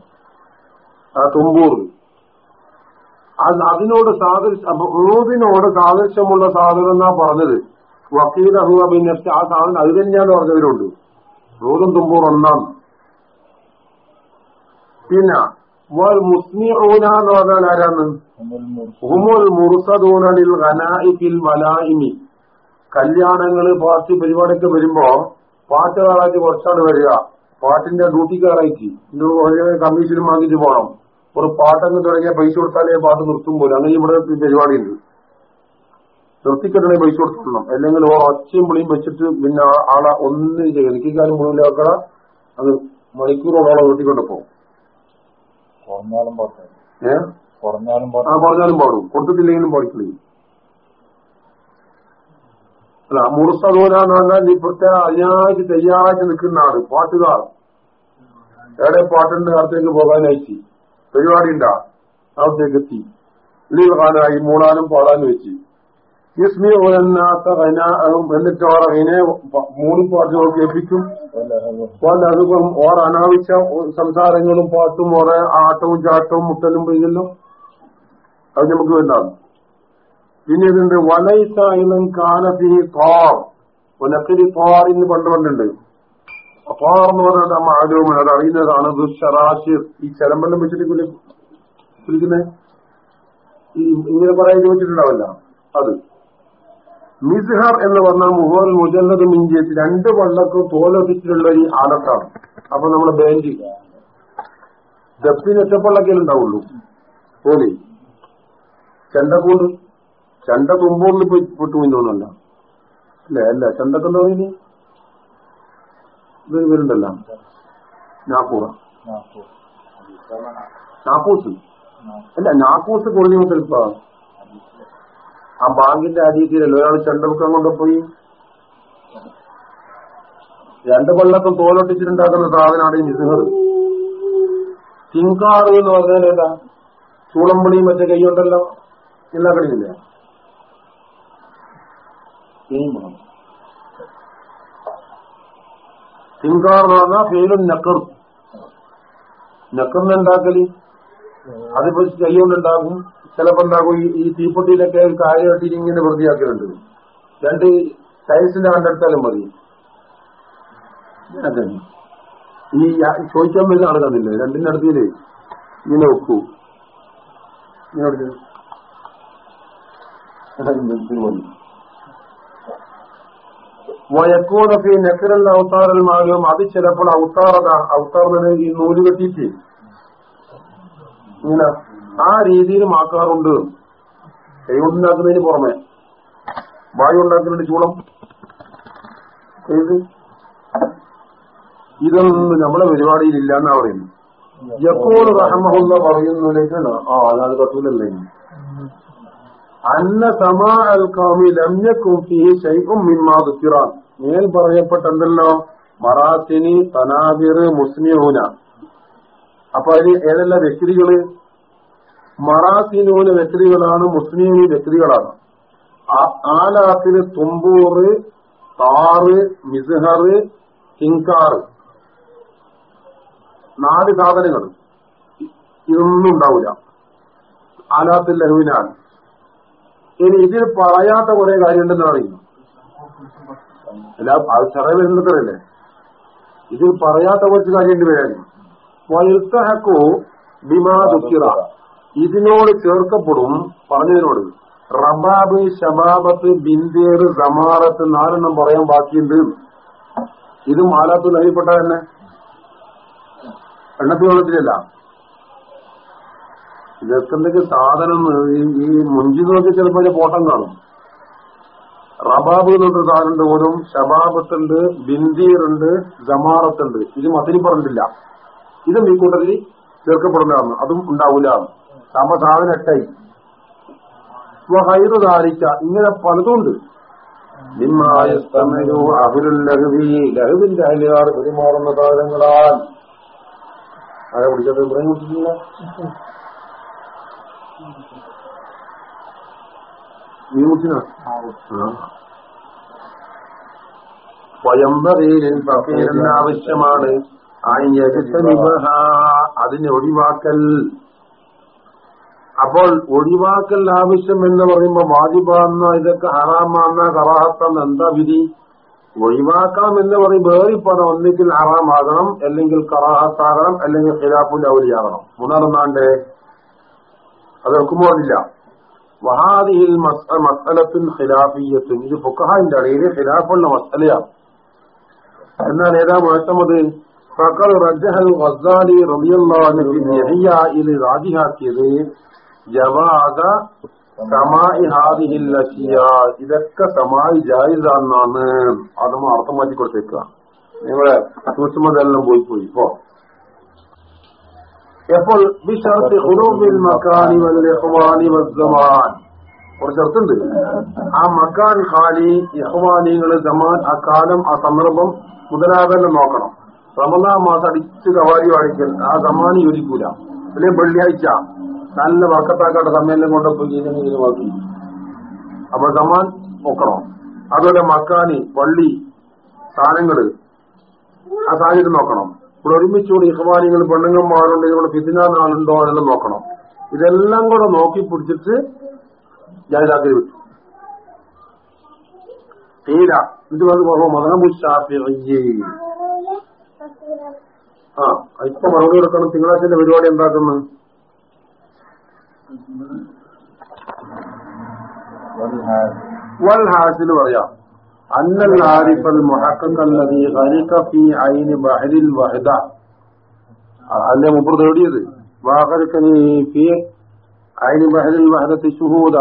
ആ തുമ്പൂർ. അത് അതിനോട് സാദൃശ്യം അപ്പൊ ഊതിനോട് സാദൃശ്യമുള്ള സാധനം എന്നാ പറഞ്ഞത്? അഹുവ പിന്നെ ആ സാധനം അത് തന്നെയാണ് പറഞ്ഞവരുണ്ട്. റോദും തുമ്പൂർ ഒന്നാം. പിന്നെ വൽ എന്ന് പറഞ്ഞാൽ ആരാന്ന് ഹുമുൽ മുർസദൂനലിൽ ഖനായിഫിൽ കല്യാണങ്ങൾ പാർട്ടി പരിപാടിയൊക്കെ വരുമ്പോ പാട്ടുകാരായിട്ട് കുറച്ചാണ് വരിക. പാട്ടിന്റെ ഡ്യൂട്ടിക്കാരായിട്ട് കമ്മീഷനും വാങ്ങിയിട്ട് പോകണം ഒരു പാട്ടങ്ങ് തുടങ്ങിയ പൈസ കൊടുത്താലേ പാട്ട് നിർത്തും പോലും. അങ്ങനെ ഇവിടെ പരിപാടിയുണ്ട്. നിർത്തിക്കെട്ടണേ പൈസ കൊടുത്തോളണം അല്ലെങ്കിൽ ഒച്ചയും പുളിയും വെച്ചിട്ട് പിന്നെ ആളെ ഒന്നും ചെയ്യും എനിക്ക് കാര്യം മുഴുവനാക്കട അത് മണിക്കൂറോളം നിർത്തിക്കൊണ്ട് പോകും. കുറഞ്ഞാലും പോട്ടെ. ഏഹ് കുറഞ്ഞാലും ആ പോട്ടെ. പറഞ്ഞാലും പാടും. കൊടുത്തിട്ടില്ലെങ്കിലും പാടിക്കില്ലേ അല്ല മുറുസദൂന എന്ന് പറഞ്ഞാൽ ഈ പ്രത്യേക അതിനായിട്ട് തയ്യാറാക്കി നിൽക്കുന്ന ആൾ പാട്ടുകാർ. എവിടെ പാട്ടുണ്ട്? അടുത്തേക്ക് പോകാനായിട്ട്. പരിപാടി ഉണ്ടാ? അവിടത്തേക്ക് എത്തി. ലീവ് കാണാനായി മൂടാനും പാടാനും വെച്ച്. അതിനെ മൂന്നും പാട്ടുകൾ കേൾപ്പിക്കും. അതും ഓർ അനാവശ്യ സംസാരങ്ങളും പാട്ടും ഓറെ ആട്ടവും ചാട്ടവും മുട്ടലും പെയ്യല്ലോ അത് നമുക്ക് വേണ്ടാകും പിന്നെ ഇതുണ്ട് വലൈസായിലും കാലത്തി തോർ ഒനക്കരി തോറിന് പണ്ട് പണ്ടുണ്ട് തോർ എന്ന് പറഞ്ഞാൽ നമ്മൾ ആരോഗ്യം അത് അറിയുന്നതാണ് ദുഷറാശിർ ഈ ചലമ്പെല്ലാം വെച്ചിട്ട് കുലിക്കുന്നേ ഈ ഇങ്ങനെ പറയാൻ ചോദിച്ചിട്ടുണ്ടാവില്ല. അത്. മിസ്ഹർ എന്ന് പറഞ്ഞാൽ മുഹോൽ മുജല്ലത് മിഞ്ചേറ്റ് രണ്ട് പള്ളക്ക് തോലൊതിച്ചിട്ടുള്ള ഈ ആലത്താണ് അപ്പൊ നമ്മളെ ബാൻഡ് ദപ്പിന് ഒറ്റപ്പള്ളക്കേ ഉണ്ടാവുള്ളൂ. പോലെ ചെണ്ടക്കൂണ്ട് ചെണ്ട തുമ്പോളിൽ പോയി പൊട്ടു തോന്നല്ല അല്ലേ? അല്ല ചെണ്ടക്കെന്താ പറയുന്നത് ഇതൊരു പേരുണ്ടല്ല നാക്കൂറ. നാക്കൂസ്. അല്ല നാക്കൂസ് കൊള്ളിയോ ചിലപ്പോ ആ ബാങ്കിന്റെ അടിയിലല്ലോ ഒരാൾ ചെണ്ടബുക്കം കൊണ്ടുപോയി രണ്ട് കൊല്ലത്തും തോലൊട്ടിച്ചിട്ടുണ്ടാക്കുന്ന സാധനമാണ് ഈ മിസുകൾ തിങ്കാറ് എന്ന് പറഞ്ഞാൽ എന്താ ചൂളമ്പളിയും മറ്റേ കൈയുണ്ടല്ലോ. എല്ലാ കടിയില്ല? തിങ്കാർ എന്ന് പറഞ്ഞാൽ പേരും നക്കർ നക്കറിന് അതിപ്പോ അതിപ്പോ കൈകൊണ്ടുണ്ടാകും ചിലപ്പോ എന്താകും ഈ- തീപ്പൊട്ടിയിലൊക്കെ കാര്യമായിട്ട് ഇങ്ങനെ വൃത്തിയാക്കലുണ്ട്. രണ്ട് ടൈൽസിന്റെ കണ്ടെടുത്താലും മതി. ഈ ചോദിക്കാൻ ആൾ കണ്ടില്ലേ? രണ്ടിന്റെ അടുത്തില്ലേ ഇങ്ങനെ വെക്കൂ. ഇങ്ങനെ. വയക്കൂടൊക്കെ നെക്കരൽ അവതാറിൽ മാറും അത് ചിലപ്പോൾ അവതാറത അവതാറിന് ഈ നൂൽ കെട്ടിയിട്ട് ഇങ്ങനെ ആ രീതിയിൽ ആക്കാറുണ്ട് കൈകൊണ്ടുണ്ടാക്കുന്നതിന് പുറമെ. വായു ഉണ്ടാക്കുന്നതിന് ചൂളം. ഇത് ഇതൊന്നും നമ്മളെ പരിപാടിയിൽ ഇല്ല എന്നാ പറയുന്നു യക്കോൾ റഹമുള്ള പറയുന്നതിലേക്കാണ് ആ അത് കത്തൂലല്ലേ അന്ന സമാ അൽ കൗമി ലമ്യക്കും ഫീഹി ശൈഉം മിമ്മാ ദുക്കിറാൻ മേൽ പറയപ്പെട്ടെന്തല്ലോ? മറാത്തിനി തനാതിർ മുസ്ലിമൂന അപ്പൊ അതിൽ ഏതെല്ലാം വ്യക്തികൾ? മറാത്തിനൂന് വ്യക്തികളാണ് മുസ്ലിം വ്യക്തികളാണ്. ആ- ആലാത്തിന് തുമ്പൂറ് താറ് മിസ്ഹറ് കിങ്കാറ് നാല് സാധനങ്ങൾ. ഇതൊന്നും ഉണ്ടാവില്ല. ആലാത്തിൽ ലഹുവിനാൽ ഇനി ഇതിൽ പറയാത്ത കുറെ കാര്യമുണ്ടെന്ന് അറിയുന്നു. അല്ല അത് ചെറിയ വരുന്നത്രല്ലേ ഇതിൽ പറയാത്ത കുറച്ച് കാര്യമുണ്ട് വരാൻ വയുത്തഹക്കു ബിമാ ദുഃഖിറ ഇതിനോട് ചേർക്കപ്പെടും പറഞ്ഞതിനോട്. റബാബ് ഷബാബത്ത് ബിന്ദേർ സമാറത്ത് നാലെണ്ണം പറയാൻ ബാക്കിയുണ്ട്. ഇതും ആലാത്തു നഹിപ്പെട്ട തന്നെ. എണ്ണത്തി വെള്ളത്തിലല്ല. ഇതൊക്കെ സാധനം ഈ മുഞ്ചി നോക്കി ചിലപ്പോൾ അതിന്റെ പോട്ടം കാണും. റബാബ് എന്നൊരു സാധനമുണ്ട് പോലും ഷബാബത്തുണ്ട് ബിന്ദീറുണ്ട് ജമാറത്തുണ്ട് ഇത് മതിരി പറഞ്ഞിട്ടില്ല. ഇതും ഈ കൂട്ടത്തിൽ ചേർക്കപ്പെടുന്നതാണ്. അതും ഉണ്ടാവില്ല. എട്ടായി ധാരിച്ച ഇങ്ങനെ പലതുണ്ട്. ലഹുവിന്റെ അയലുകാർ പെരുമാറുന്ന താരങ്ങളാൽ ആരെ പിടിച്ചത് ഇബ്രാഹിം കുട്ടിയില്ല? നീ കുട്ടിനാ സ്വയംവരയിൽ ഫക്കീറിന് ആവശ്യമാണ്. അതിനെ ഒഴിവാക്കൽ അപ്പോൾ ഒഴിവാക്കൽ ആവശ്യം എന്ന് പറയുമ്പോ വാജിബാന്ന ഇതൊക്കെ ഹറാമാന്ന കറാഹത്താന്ന് എന്താ വിധി? ഒഴിവാക്കണം എന്ന് പറയും വേറിപ്പണം ഒന്നിക്കിൽ ഹറാമാകണം അല്ലെങ്കിൽ കറാഹത്താകണം അല്ലെങ്കിൽ ഖിലാഫുൽ ഔലിയാകണം. ഉണർന്നാണ്ട് അത് വെക്കുമ്പോഴില്ല വഹാദിഹിൽ മസലത്തുൻ ഖിലാഫിയത്തും ഇത് ഫുക്കഹാന്റെ ഇടയിൽ ഖിലാഫുള്ള മസലയാണ് എന്നാൽ ഏതാ മുഴത്തമത് ഫക്കർ റജഹൽ ഗസാലി റബിയുള്ള രാജിയാക്കിയത് ജവാദ സമായി ഹാദിഹിൽ അഷിയ ഇതൊക്കെ സമായി ജായിസാന്നാണ്. അത് അർത്ഥം മാറ്റി കൊടുത്തേക്കുക. നിങ്ങളെ സൂക്ഷ്മതെല്ലാം പോയി പോയി. ഇപ്പോ എപ്പോൾ? ബിഷർത്ത് ഹുറൂബിൽ മക്കാനി വൽ ഇഖ്വാനി വസ്സമാൻ കുറച്ച് അർത്ഥമുണ്ട്. ആ മക്കാൻ ഖാലി ഇഹ്വാനികൾ ജമാൻ ആ കാലം ആ സന്ദർഭം മുതലാകെല്ലാം നോക്കണം. റമദാ മാസം അടിച്ച് കവാരി വാഴിക്കൽ ആ സമാനി യോജിക്കൂല. അല്ലെ വെള്ളിയാഴ്ച. നല്ല വക്കത്താക്കാത്ത സമ്മേളനം കൊണ്ടപ്പോൾ ഇങ്ങനെയാക്കി അപ്പൊ സമാൻ നോക്കണം? അതുപോലെ മക്കാനി പള്ളി സ്ഥാനങ്ങൾ ആ സാഹചര്യം നോക്കണം? ഇവിടെ ഒരുമിച്ചുകൂടി ഇഹ്വാനികൾ പെണ്ണുങ്ങന്മാരുണ്ട് ഇവിടെ പിതിനാളുണ്ടോ നാളുണ്ടോ എന്നെല്ലാം നോക്കണം. ഇതെല്ലാം കൂടെ നോക്കി പിടിച്ചിട്ട് ഞാൻ രാത്രി വിട്ടു. തീര. ഇത് പറഞ്ഞു മതമുഷാഫി ആ ഇപ്പൊ മറുപടി കൊടുക്കണം. തിങ്കളാഴ്ചന്റെ പരിപാടി എന്താക്കുന്നു വൽ ഹാസിൽ പറയാം അന്നൽ ആരിഫൽ മുഹക്കല്ലതി ഖലിക ഫീ ഐനി ബഹരിൽ വഹദ അല്ലേ മുപ്പർ തേടിയത് വാഹരിക്കനി ഫീ ഐനി ബഹരിൽ വഹദത്തി ശുഹൂദ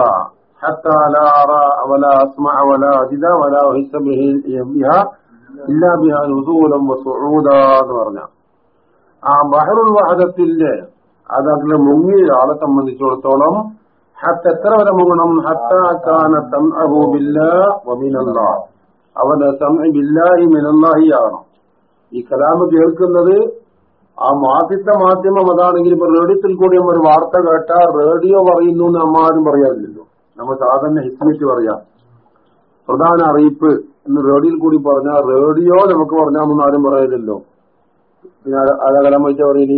حتى لا أرى ولا أسمع ولا أجد ولا أحس به بها إلا بها نزولا وصعودا എന്ന് പറഞ്ഞ ആ ബഹറുൽ വഹദത്തിന്റെ അതതിലെ മുങ്ങിയ ആളെ സംബന്ധിച്ചിടത്തോളം ഹത്ത് എത്ര വരെ മുങ്ങണം? ഹത്താന വമിനല്ലാ അവന്റെ സമയമില്ലായി മിനല്ലാഹി ആകണം. ഈ കലാമ് കേൾക്കുന്നത് ആ മാസിത്ത മാധ്യമം അതാണെങ്കിൽ ഇപ്പൊ റേഡിയോത്തിൽ കൂടി നമ്മൾ വാർത്ത കേട്ടാ റേഡിയോ പറയുന്നു എന്ന് അമ്മാരും പറയാറില്ലല്ലോ. നമ്മൾ സാധാരണ ഹിസ്മിറ്റ് പറയാം. പ്രധാന അറിയിപ്പ് എന്ന് റേഡിയോയിൽ കൂടി പറഞ്ഞാൽ റേഡിയോ നമുക്ക് പറഞ്ഞാമെന്ന് ആരും പറയില്ലല്ലോ പിന്നെ ആരാ കലാമ വെച്ചാൽ പറയൽ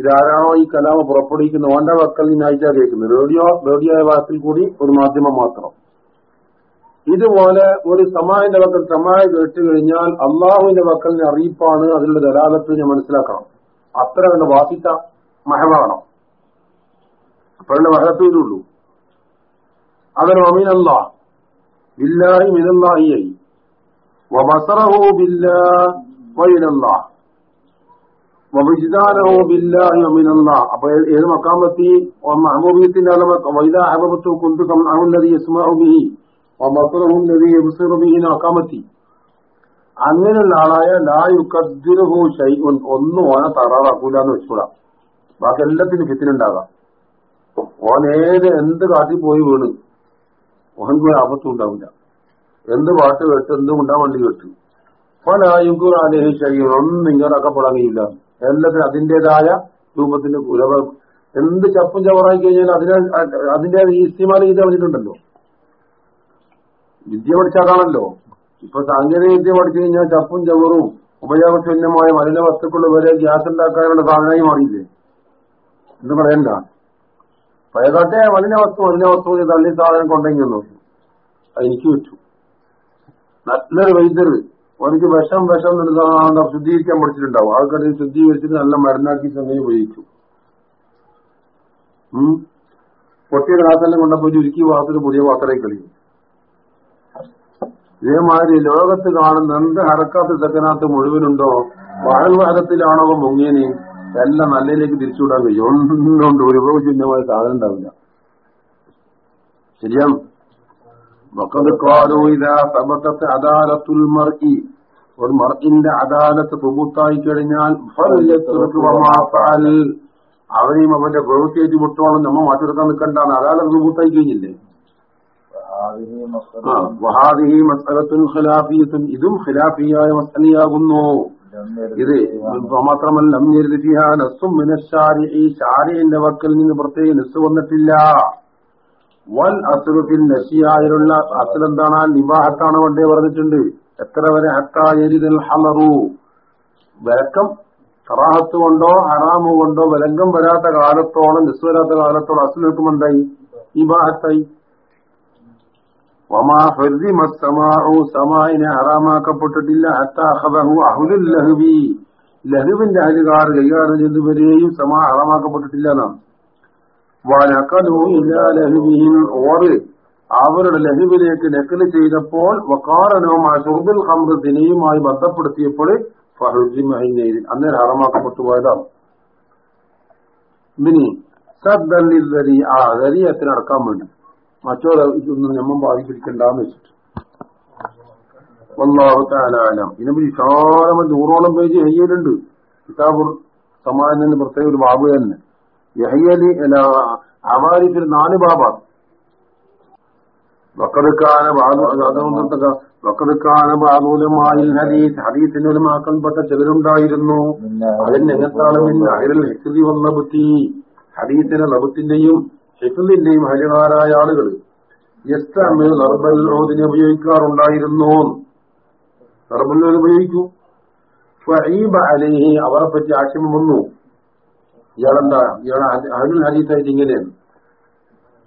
ഇതാരാണോ ഈ കലാമ പുറപ്പെടുവിക്കുന്ന ഓന്റെ വക്കൽ നിന്നായിട്ടാ കേൾക്കുന്നത്. റേഡിയോ റേഡിയോ ഭാഷയിൽ കൂടി ഒരു മാധ്യമം മാത്രം. ഇതുപോലെ ഒരു സമാഹിന്റെ വക്കൽ സമായ കേട്ട് കഴിഞ്ഞാൽ അള്ളാഹുവിന്റെ വക്കലിന്റെ അറിയിപ്പാണ് അതിലുള്ള ദലാലത്ത് ഞാൻ മനസ്സിലാക്കണം. അത്ര കണ്ട് വാസിത്ത മഹവാണം അപ്പോഴേ മഹത്വയിലുള്ളൂ അതൊരു അമീനല്ല. ബില്ലാഹി മിനല്ലാഹിയായി. വബസറഹു ബില്ലാ വമിനല്ലാ അപ്പൊ ഏത് മക്കാമത്തി? മഹബൂബിയത്തിന്റെ വൈദ അഹബത്തു കുന്തു സംഅഹുല്ലദി യസ്മഉ ബിഹി. വബസറഹു അല്ലദി യബ്സിറു ബിഹി മക്കാമത്തി. അങ്ങനെയുള്ള ആളായ ലാ യുക്കദ്ദിറുഹു ഷൈഉൻ ഒന്നും ഓനെ തറാറാക്കൂല എന്ന് വെച്ചൂടാ. ബാക്കി എല്ലാത്തിനും ഫിത്തിനുണ്ടാകാം ഓനേത് എന്ത് കാട്ടി പോയി വീണ് ഓനക്ക് ഒരു ആപത്തും ഉണ്ടാവില്ല. എന്ത് പാട്ട് കേട്ട് എന്തും ഉണ്ടാവേണ്ടി കേട്ടു. കേട്ടു പലായുക്കൂർ ആലേഹി ശരീരം ഒന്നും ഇങ്ങോട്ടാക്കപ്പെടാൻ കഴിയില്ല എല്ലാത്തിനും അതിന്റേതായ രൂപത്തിന്റെ ഉലവ. എന്ത് ചപ്പും ചവറായി കഴിഞ്ഞാൽ അതിനെ അതിന്റെ ഈസ്റ്റിമാല ചെയ്ത് പറഞ്ഞിട്ടുണ്ടല്ലോ വിദ്യ പഠിച്ചാതാണല്ലോ ഇപ്പൊ സാങ്കേതിക വിദ്യ പഠിച്ചു കഴിഞ്ഞാൽ ചപ്പും ചവറും ഉപയോഗശൂന്യമായ മലിന വസ്തുക്കൾ വരെ ഗ്യാസ് ഉണ്ടാക്കാനുള്ള സാധനമായി മാറിയില്ലേ? എന്ന് പറയണ്ട. പഴയതാട്ടെ മലിന വസ്തു മലിന വസ്തു തള്ളി സാധനം കൊണ്ടെങ്കിൽ നോക്കി അത് എനിക്ക് വെച്ചു നല്ലൊരു വൈദ്യർ അവർക്ക് വിഷം വിഷം എന്താ ശുദ്ധീകരിക്കാൻ പഠിച്ചിട്ടുണ്ടാവും. ആൾക്കാർ ശുദ്ധീകരിച്ചിട്ട് നല്ല മരുന്നാക്കി ചെന്നൈ ഉപയോഗിച്ചു പൊട്ടിയ ഗ്ലാസെല്ലാം കൊണ്ടപ്പോ ചുരുക്കി വാസത്തിൽ പുതിയ വാസറേ കളിയും. ഇതേമാതിരി ലോകത്ത് കാണുന്ന എന്ത് ഹറക്കാത്ത സെക്കനാത്ത് മുഴുവനുണ്ടോ? വാഴവാഹത്തിലാണോ മുങ്ങിയനെ? എല്ലാം നല്ലതിലേക്ക് തിരിച്ചുവിടാൻ കഴിയും. ഒന്നുകൊണ്ട് ഒരു ചിഹ്നമായ സാധനം ഉണ്ടാവില്ല. ശരിയാണ്. വക്കത് കാലോ ഇതാ സബത്തത്തെ അദാലത്തുൽ മർഇ ഒരു മർഇന്റെ അദാലത്ത് തുബുത്തായി കഴിഞ്ഞാൽ ഫർയത്തുറക്ക് വമാ ഫഅൽ. അവനെയും അവന്റെ പ്രവൃത്തിയായിട്ട് വിട്ടോളം നമ്മ മാറ്റിയെടുക്കാൻ നിൽക്കണ്ടാന്ന് അദാലത്ത് തുബുത്തായി കഴിഞ്ഞില്ലേ هذه مسألة ആ, വഹാദിഹി മസ്അലത്തുൻ ഖിലാഫിയത്തുൻ ഇതും ഖിലാഫിയായ മസ്അലയാകുന്നു لم يرد ഇത് فيها മാത്രമല്ല ലം യരിദ് ഫിഹാ നസ്സും മിനശ്ശാരിഇ ശാരിഇന്റെ വക്കൽ നിന്ന് പ്രത്യേക നസ് വന്നിട്ടില്ല വൽ അസ്റുഫിൽ നശിയായുള്ള അസ്ൽ ആ നിവാഹത്താണ് വണ്ടേ പറഞ്ഞിട്ടുണ്ട്. എത്ര വരെ ഹത്താരിതൽ ഹമറു? വിലക്കം കറാഹത്ത് കൊണ്ടോ ഹറാമു കൊണ്ടോ വിലങ്കം വരാത്ത കാലത്തോളം നിസ് വരാത്ത കാലത്തോളം അസ്ൽ എന്തായി? നിവാഹത്തായി വമാ സമാഇനെ ഹറാമാക്കപ്പെട്ടിട്ടില്ല. അഹ്ലുൽ ലഹ്വി. ലഹുവിന്റെ അഹലുകാർ കൈകാര്യം വരികയും സമാ ഹറാമാക്കപ്പെട്ടിട്ടില്ല എന്നാണ് അവരുടെ ലഹുവിലേക്ക് നക്കൽ ചെയ്തപ്പോൾ വക്കാരനവും ഷുർബുൽ ഹംറ് ദിനയുമായി ബന്ധപ്പെടുത്തിയപ്പോൾ ഫഹുജിമഹിനയിൽ അന്നേരം ഹറമാക്കപ്പെട്ടു പോയതാണ്. ഇനി സദ്ദല്ലി ആ ദരിയത്തിന് അടക്കാൻ വേണ്ടി. മറ്റോ ഇതൊന്നും നമ്മ ബാധിച്ചിരിക്കണ്ടെന്ന് വെച്ചിട്ട്. അലം. ഇതിനെ വിശാലമ നൂറോളം പേജ് ഹയ്യലുണ്ട് കിതാബുർ സമാനിന് പ്രത്യേക ഒരു ബാബു തന്നെ. യഹയ്യലി അമാരിഫിൽ നാല് ബാബാണ് വക്കതുക്കാന വക്കതുക്കാന ബാദൂലമായിൽ ഹദീസ് ഹദീസിന്റെ ഒരു മാക്കൽപ്പെട്ട ചിലരുണ്ടായിരുന്നു അതിന് എങ്ങത്താണ് പിന്നെ അയലിൽ ഹിക്തി വന്ന ബുദ്ധി. ഹദീസിന്റെ ലബത്തിന്റെയും ഹിക്ലിന്റെയും ഹരിതാരായ ആളുകൾ യസ്തമിൽ നർബല്ലോദിനെ ഉപയോഗിക്കാറുണ്ടായിരുന്നു. നർബല്ലോദ് ഉപയോഗിക്കൂ ഫഈബ അലൈഹി അവരെ പറ്റി ആക്ഷേപം വന്നു. ഇയാളെന്താ? ഇയാളെ അഹലുൽ ഹദീസായിട്ട് ഇങ്ങനെയാണ്.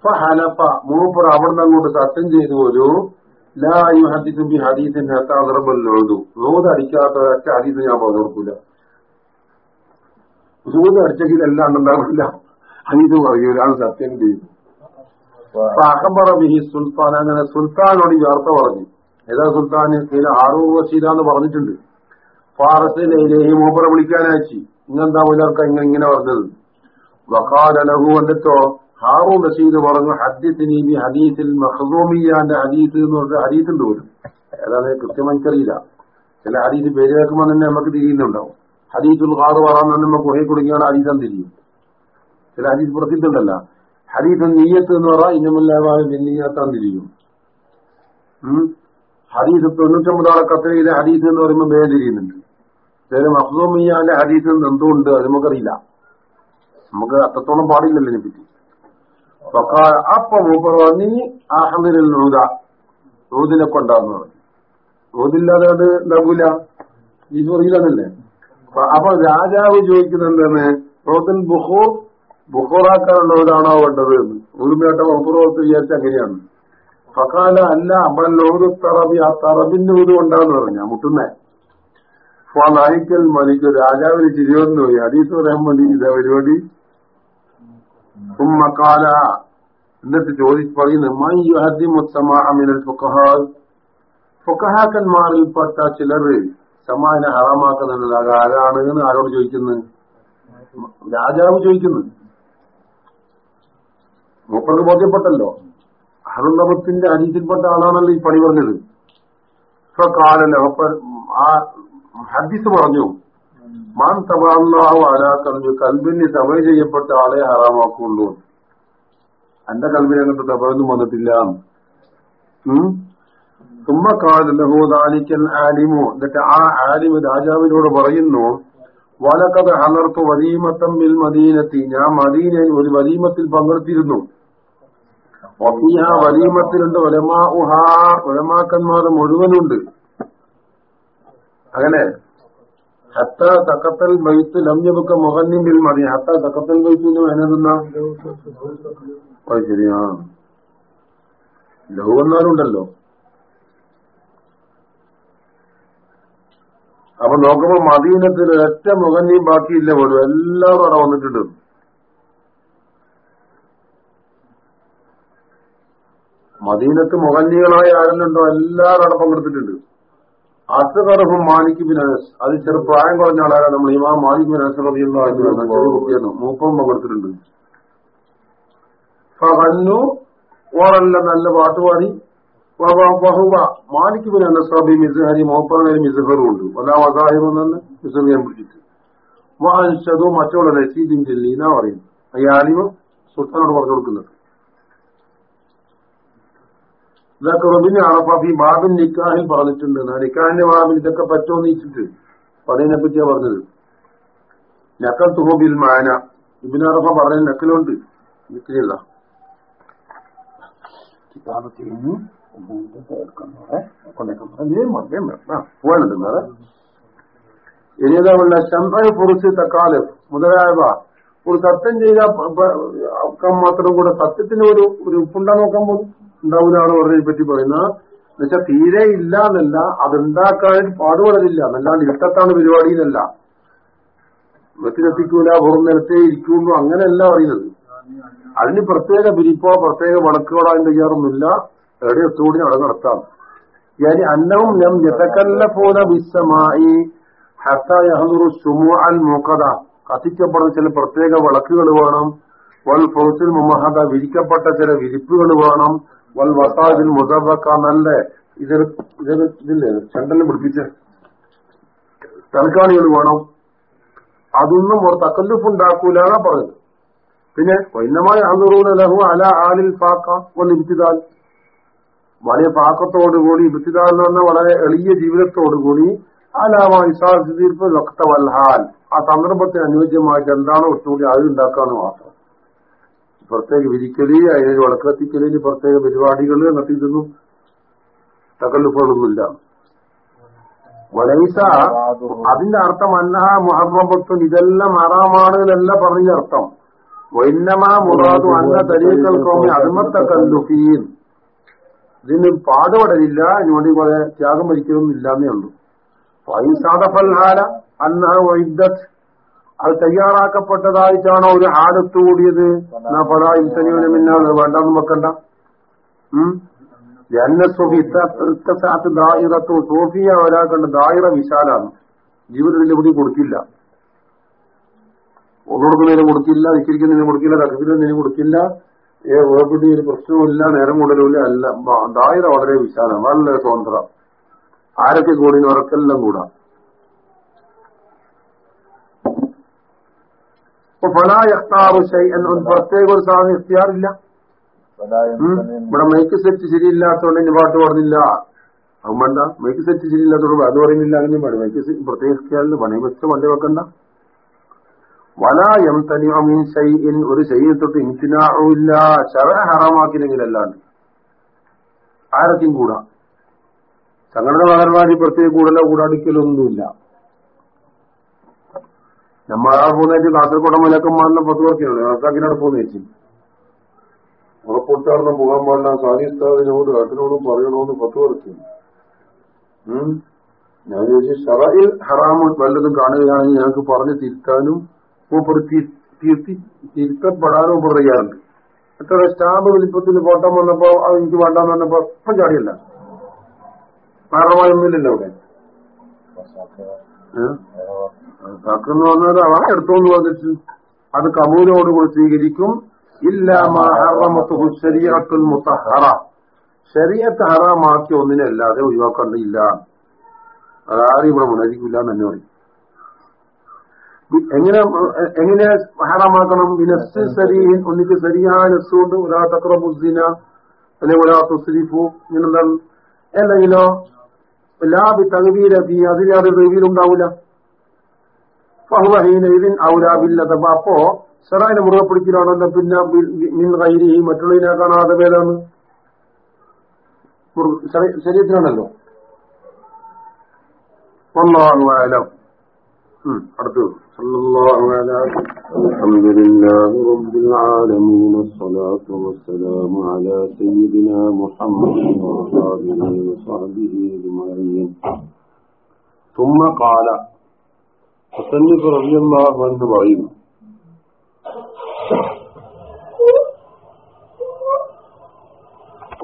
ഹലപ്പ മൂപ്പർ അവിടുന്ന് അങ്ങോട്ട് സത്യം ചെയ്തു ഒരു ലാ ഹദീസും ബി ഹദീസിൻ ഹത്താ നർബല്ലോദു ലോത് അടിക്കാത്തതൊക്കെ ഹദീസ് ഞാൻ പറഞ്ഞു കൊടുക്കൂല സൂത് അടിച്ചെങ്കിൽ എല്ലാം ഉണ്ടാവില്ല. ഹദീസ് പറയൂല അത് സത്യം ചെയ്തു. അഹബറ ബിഹി സുൽത്താൻ അങ്ങനെ സുൽത്താനോട് ഈ വാർത്ത പറഞ്ഞു. ഏതാ സുൽത്താൻ? ചില ആറു റഷീദ എന്ന് പറഞ്ഞിട്ടുണ്ട്. ഫാറസിലെ മൂപ്പറെ വിളിക്കാനയച്ചി ഇങ്ങെന്താ മുലർക്ക ഇങ്ങനെ ഇങ്ങനെ പറഞ്ഞത്? വഖാല ലഹു എന്നിട്ടോ ഹാറു റഷീദ് പറഞ്ഞു ഹദ്ദിസിനി ബി ഹദീസിൽ മഹദൂമിയാന്റെ ഹദീസ് എന്ന് പറഞ്ഞ ഹദീസുണ്ട് പോലും. ഏതാണ് കൃത്യമായി എനിക്കറിയില്ല. ചില ഹദീസ് പേര് കേൾക്കുമ്പോൾ തന്നെ നമുക്ക് തിരിയുന്നുണ്ടാവും. ഹദീസുൽ ഖാദ് പറയാൻ നമുക്ക് കുറെ കുടുങ്ങിയാണ് ഹദീസാൻ തിരിയും. ചില ഹദീസ് പ്രസിദ്ധുണ്ടല്ല ഹദീസ് നീയത്ത് എന്ന് പറഞ്ഞാൽ ഇന്നമല്ലാതെ നീയത്താൻ തിരിയും. ഹദീസ് തൊണ്ണൂറ്റൊമ്പതോളം കത്തരയിലെ ഹദീസ് എന്ന് പറയുമ്പോൾ വേറെ തിരിയുന്നുണ്ട് മഹ്സൂമിയാന്റെ മഹ്സൂമിയാന്റെ നിന്ന് എന്തുകൊണ്ട് അത് നമുക്കറിയില്ല. നമുക്ക് അത്രത്തോളം പാടില്ലല്ലോ ഇതിനെ പറ്റി. അപ്പൊ മൂപ്പർ പറഞ്ഞു ആഹദിൽ റൂദ റൂദിനെ കൊണ്ടാന്ന് പറഞ്ഞു. റൂദില്ലാതെ അത് ഉണ്ടാകൂല ഈ പറയില്ലെന്നല്ലേ അപ്പൊ രാജാവ് ചോദിക്കുന്നത് എന്താണ്? റോദിൻ ബുഹൂർ ബുഹൂറാക്കാനുള്ളവരാണോ വേണ്ടത് ഉറുമേട്ട ബുഹൂറോത്ത് വിചാരിച്ച അങ്ങനെയാണ്. ഫക്കാല അല്ല അമ്പലം തറബി ആ തറബിന്റെ ഇത് കൊണ്ടാന്ന് പറഞ്ഞ മുട്ടുന്നേ ഫലായിക്കൽ മലിക്ക് രാജാവിന് ചിരിയൊന്നു പോയി ഹദീസ് പറയാൻ വേണ്ടി ഇതാ പരിപാടി? ഉമ്മക്കാല എന്നിട്ട് ചോദിച്ച് പറയുന്നു മൈ യുഹദ്ദി മുത്തമാമിനൽ ഫുഖഹാൽ ഫുഖഹാക്കന്മാരിൽപ്പെട്ട ചിലർ സമാന ഹറാമാക്കുന്നുണ്ട് ആരാണ് എന്ന് ആരോട് ചോദിക്കുന്നു? രാജാവ് ചോദിക്കുന്നു. മൂപ്പർക്ക് ബോധ്യപ്പെട്ടല്ലോ. അഹറുന്നബത്തിന്റെ അരീതിൽപ്പെട്ട ആളാണല്ലോ ഈ പണി പറഞ്ഞത്. ഇപ്പൊ കാലല്ല ആ ഹദീസ് പറഞ്ഞു മാൻ തവാഹു അലാ കൽബ് കൽബിന് തവ ചെയ്യപ്പെട്ട ആളെ ഹറാമാക്കുള്ളൂ. എന്റെ കൽബിനെ കണ്ട് തപൊന്നും വന്നിട്ടില്ല. ആലിമു. എന്നിട്ട് ആ ആലിമ് രാജാവിനോട് പറയുന്നു വലക്കത് ഹലർത്തു വലീമത്തം മിൽ മദീനത്തി. ഞാൻ മദീനയിൽ ഒരു വലീമത്തിൽ പങ്കെടുത്തിരുന്നു. വലീമത്തിലുണ്ട് ഒലമാ ഉഹാ ഒലമാക്കന്മാർ മുഴുവനുണ്ട്. അങ്ങനെ ഹത്ത തക്കത്തൽ ബൈത്ത് ലംജബുക്ക മുഹന്നിൻ ബിൽ മതി ഹത്ത തക്കത്തൽ ബൈത്തിന് അതിനെന്താ അത് ശരിയാ ലഹു അപ്പൊ നോക്കുമ്പോ മദീനത്തിൽ ഒറ്റ ബാക്കി ബാക്കിയില്ല പോലും. എല്ലാവരും അവിടെ വന്നിട്ടുണ്ട്. മദീനത്ത് മുഖന്നികളായ ആരെല്ലുണ്ടോ എല്ലാവരും അവിടെ പങ്കെടുത്തിട്ടുണ്ട്. അസുഖർഹും മാലിക് ബിൻ അനസ്. അത് ചെറു പ്രായം കുറഞ്ഞ ആളാണ് നമ്മൾ ഇമാം മാലിക് ബിൻ അനസ് എന്ന ചെറിയ കുട്ടിയാണ്. മൂപ്പം പങ്കെടുത്തിട്ടുണ്ട് ഫഹന്നു ഓറല്ല നല്ല പാട്ടുപാടി. ബഹുബ മാലിക് ബിൻ അനസ് മിസ്ഹരി മോപ്പറിന് മിസ്ഹറും ഉണ്ട്. വല്ല വസാഹിബും തന്നെ മിസ്ഹർ ഞാൻ പിടിച്ചിട്ട്. വാൻഷതു മറ്റുള്ള റസീദിൻ ലീന പറയും അയ്യാലിമ സുൽത്താനോട് പറഞ്ഞു കൊടുക്കുന്നത്. ഇതൊക്കെ റബിന് അറഫാഫി ബാബിൻ നിക്കാഹിൽ പറഞ്ഞിട്ടുണ്ട്. നിക്കാഹിന്റെ ബാബിൽ ഇതൊക്കെ പറ്റുമോ നീച്ചിട്ട് പതിനെ പറ്റിയാ പറഞ്ഞത്. നക്കൽ തുഹബിൽ മാന. ഇബിൻ അറഫ പറഞ്ഞ നക്കലുണ്ട് നിക്കില്ല ഇനിയതാവുള്ള ശമ്പഴ കുറിച്ച് തക്കാൽ. മുതലായവ ഒരു സത്യം ചെയ്ത മാത്രം കൂടെ സത്യത്തിന് ഒരു ഒരു ഉപ്പുണ്ടാ നോക്കാൻ പോകും. ഉണ്ടാവില്ലാണ് പറഞ്ഞതിനെ പറ്റി പറയുന്ന എന്നുവെച്ചാൽ തീരെ ഇല്ല എന്നല്ല അതുണ്ടാക്കാൻ പാടുപെടലില്ല. എന്നല്ലാണ്ട് ഇഷ്ടത്താണ് എന്നല്ല വെത്തിനെത്തിക്കൂല പുറം നിലത്തെ ഇരിക്കുള്ളൂ അങ്ങനെയല്ല പറയുന്നത്. അതിന് പ്രത്യേക പിരിപ്പോ പ്രത്യേക വിളക്കുകളോ അതിന്റെ തയ്യാറൊന്നുമില്ല. എവിടെ എത്തുകൂടി അവിടെ നടത്താം. yani അന്നവും ഞാൻ യതകല്ലഫൂന ബിസ്സമായി വിശ്വമായി മുഖദ. കത്തിക്കപ്പെടുന്ന ചില പ്രത്യേക വിളക്കുകൾ വേണം. വൽ ഫൗസിൽ മുമഹദ വിരിക്കപ്പെട്ട ചില വിരിപ്പുകൾ വേണം. വൽ വസാദിൽ മുദബക്ക ഇതൊരു ഇതിൽ ഇതില്ലേ? ചണ്ടനെ പിടിപ്പിച്ച. തൽക്കാണികൾ വേണം. അതൊന്നും ഒരു തക്കല്ലുഫ് ഉണ്ടാക്കൂലാണ് പറഞ്ഞത്. പിന്നെ വൈന്നമായ അന്നുറൂടെ ലഹു അല ആലിൽ പാക്ക വൽ ഇബ്തിദാൽ വലിയ പാക്കത്തോടുകൂടി ഇബ്തിദാൽ എന്ന് പറഞ്ഞാൽ വളരെ എളിയ ജീവിതത്തോടുകൂടി അലാമ വൽഹാൽ ആ സന്ദർഭത്തിന് അനുയോജ്യമായിട്ട് എന്താണോ ഒട്ടുകൂടി അത് ഉണ്ടാക്കാന്ന് മാത്രം. പ്രത്യേക വിരിക്കൽ അതിന് വടക്കത്തിക്കലിന് പ്രത്യേക പരിപാടികൾ എന്നൊക്കെ ഇതൊന്നും തകല്ലുകളൊന്നുമില്ല വലൈസ അതിന്റെ അർത്ഥം അന്നഹ മുഹറബത്തും ഇതെല്ലാം ഹറാമാണ് എന്നല്ല പറഞ്ഞ അർത്ഥം. വൈന്നമാ മുറാദു അന്ന തരീക്കൽ കോമി അൽമത്തക്കല്ലുഫീൻ ഇതിന് പാടുപടലില്ല ഇതിനുവേണ്ടി കുറെ ത്യാഗം വരിക്കണമെന്നില്ലാന്നേ ഉള്ളൂ. ഫൽഹാല അന്നഹ വൈദ്ദത്ത് അത് തയ്യാറാക്കപ്പെട്ടതായിട്ടാണോ ഒരു ഹാലത്ത് കൂടിയത്? പല ഇൻസനിയോനെ മിന്നാണ്. വേണ്ടെന്ന് വെക്കണ്ട. ദായിറത്തു. സോഫിയ ഒരാൾക്കുണ്ട്. ദായിറ വിശാലാണ്. ജീവിതത്തിൽ എവിടെയും കൊടുക്കില്ല. കൊടുക്കുന്നതിന് കൊടുക്കില്ല നിൽക്കുന്നതിന് കൊടുക്കില്ല തക്കത്തിനു കൊടുക്കില്ല. വേർപിടി ഒരു പ്രശ്നവുമില്ല നേരം കൊണ്ടരുമില്ല അല്ല ദായിറ വളരെ വിശാലം വളരെ സ്വതന്ത്രം. ആരൊക്കെ കൂടി? ഉറക്കെല്ലാം കൂടാ അപ്പൊ ഫലായക്താവ് എന്ന പ്രത്യേക ഒരു സാധനം എത്തിയാറില്ല ഇവിടെ മൈക്ക് സെറ്റ് ശരിയില്ലാത്തതുകൊണ്ട് ഇനി പാട്ട് പറഞ്ഞില്ല അത് വേണ്ട. മൈക്ക് സെറ്റ് ശരിയില്ലാത്തതുകൊണ്ട് അത് പറയുന്നില്ല അങ്ങനെ പാടും മൈക്ക് പ്രത്യേക എത്തിയാലും പണി വെച്ച വണ്ടി വെക്കണ്ട. വലായം തനിമീൻ ഷൈഇൻ. ഒരു ശൈനെ തൊട്ട് ഇൻസിനാറില്ല ശര ഹറാമാക്കിനെങ്കിലല്ലാണ്ട്. ആരൊക്കെയും കൂടാ. സംഘടന പകർവാദി പ്രത്യേക കൂടലോ കൂടാടിക്കലൊന്നുമില്ല നമ്മളാ പോകുന്നേറ്റ് കാസർഗോഡ് മലക്കന്മാരിലെ പത്ത് വർക്കുണ്ട് പോകുന്ന ചേച്ചി ഉറപ്പൊട്ടാർന്ന് പോകാൻ പാടില്ല സാധിസ്ഥാദിനോട് കാട്ടിനോടും പറയണോന്ന് പത്ത് വർഷം ഞാൻ ചോദിച്ചു ഷറയിൽ ഹറാമ് വല്ലതും കാണുകയാണെങ്കിൽ ഞങ്ങൾക്ക് പറഞ്ഞ് തിരുത്താനും തിരുത്തി തിരുത്തപ്പെടാനും പറയാറുണ്ട് എത്ര സ്റ്റാമ്പ് വലിപ്പത്തിൽ ഫോട്ടോ വന്നപ്പോ അത് എനിക്ക് വേണ്ടെന്ന് പറഞ്ഞപ്പോ ഇപ്പം ചാടിയല്ല. കാരണമായൊന്നുമില്ലല്ലോ അവിടെ. കാക്കെന്ന് പറഞ്ഞത് അവ എടുത്തോന്ന് വന്നിട്ട് അത് കമൂലോടുകൂടി സ്വീകരിക്കും. ഇല്ലാമത്തുൽ മുത്തഹറ. ശരീരത്തെ ഹറാമാക്കി ഒന്നിനല്ലാതെ ഒഴിവാക്കേണ്ടില്ല അതാരും ഇവിടെ ഉണരിക്കില്ല എന്ന് തന്നെ പറയും. എങ്ങനെ എങ്ങനെ ഹറാമാക്കണം? വിനസ് സരീൻ ഒന്നിക്ക് ശരിയായ നസ്സുകൊണ്ട് ഒരാ തക്രബുദ്ദീന അല്ലെങ്കിൽ ഒരാ തുസ്രീഫു ഇങ്ങനെന്താണ് അല്ലെങ്കിലോ തകവീരബി അതിന് അത് റിവ്യൂലുണ്ടാവില്ല ഫഹുവഹീനീൻ ഔലാബില്ലത അപ്പോ സെറായിനെ മുറുകെ പിടിക്കലാണല്ലോ പിന്നെ മിൻ കൈരി മറ്റുള്ളതിനെ കാണാതെ പേരാണ് ശരീരത്തിനാണല്ലോ والله أعلم അടുത്ത് صلى الله على الحمد لله رب العالمين الصلاة والسلام على سيدنا محمد وآله وصحبه أجمعين ثم قال മുസന്നിഫ് റബിയല്ലാഹു എന്ന് പറയുന്നു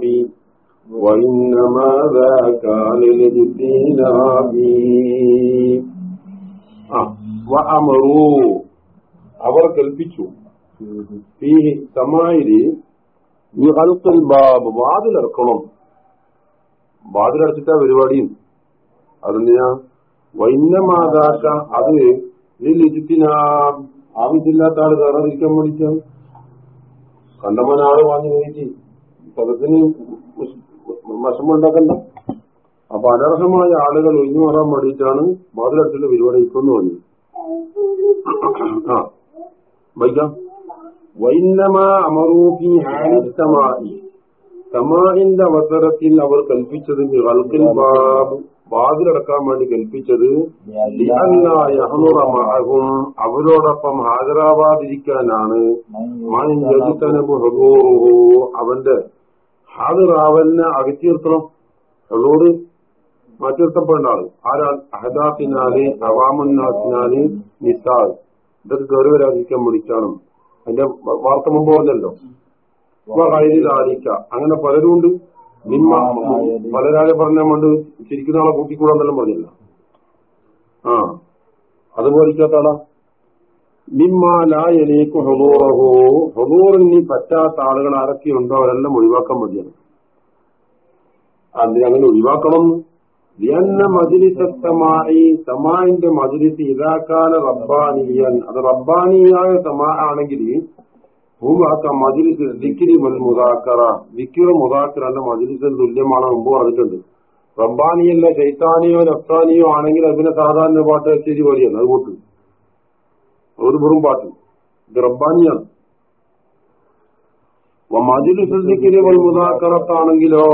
ഈ وإنما ذاك للاجتناب ആ വഅമറു അവർ കൽപ്പിച്ചു ഈ സമായില് ഈ ഹൽക്കൽ ബാബ് വാതിലിറക്കണം വാതിലടച്ചിട്ട പരിപാടിയും അതെന്തിനാ വൈന്നമാകാശ അത് ലിജിത്തിന ആവശ്യമില്ലാത്ത ആൾ കയറാതിരിക്കാൻ വേണ്ടിയിട്ടാണ് കണ്ടമനാൾ വാങ്ങി നോക്കി പദത്തിന് വിഷമുണ്ടാക്കണ്ട അപ്പൊ അനർഹമായ ആളുകൾ ഒഴിഞ്ഞു മാറാൻ വേണ്ടിയിട്ടാണ് വാതിലടച്ചിട്ട് പരിപാടി ഇപ്പൊന്ന് പറഞ്ഞു ആ വൈകാം വൈന്നമ അമറൂഫി സമാധി സമാഹിന്റെ അവസരത്തിൽ അവർ കൽപ്പിച്ചത് ഹൽക്കിൽ ബാബ്. വാതിലടക്കാൻ വേണ്ടി കൽപ്പിച്ചത് അവരോടൊപ്പം ഹാജരാവാതിരിക്കാനാണ്. അവന്റെ ഹാജറാവലിനെ അകറ്റി നിർത്തണം മാറ്റിർത്തപ്പെടേണ്ട ആൾ. ആരാൾ അഹദാത്തിനാല് അവാമുന്നാത്തിനാല് നിസാൽ. ഇതൊക്കെ കയറി വരാതിരിക്കാൻ വിളിച്ചാണ് അതിന്റെ വാർത്ത മുമ്പ് പറഞ്ഞല്ലോ അങ്ങനെ പലരുണ്ട് നിമ്മ പലരാളെ പറഞ്ഞ കൊണ്ട് ശരിക്കും ആളെ കൂട്ടിക്കൂടാന്നെല്ലാം പറഞ്ഞില്ല. ആ. അതുപോലെ പോലിക്കാത്ത ആളാ നിമ്മാലായലേക്ക് ഹൊലൂറഹോ ഹൊലൂറിന് പറ്റാത്ത ആളുകൾ ആരൊക്കെയുണ്ടോ അവരെല്ലാം ഒഴിവാക്കാൻ വേണ്ടിയാണ് അത് അങ്ങനെ ഒഴിവാക്കണം. എന്ന മജിലിസത്തമായി സമാന്റെ മജിലിസ് ഇതാക്കാല റബ്ബാനിയൻ അത് റബ്ബാനിയായ സമാ ആണെങ്കിൽ ഭൂമാക്ക മജിലിസ് ദിക്കിരി മൽ മുതാക്കറ ദിക്കിറ മുതാക്കറന്റെ മജിലിസിന് തുല്യമാണ് മുമ്പ് പറഞ്ഞിട്ടുണ്ട്. റബ്ബാനിയല്ല ചൈത്താനിയോ നഫ്താനിയോ ആണെങ്കിൽ അതിനെ സാധാരണ പാട്ട് ശരി പോലെയാണ്. അത് കൂട്ടും ഒരു വെറും പാട്ട്. ഇത് റബ്ബാനിയാണ്. മുതാക്കറത്താണെങ്കിലോ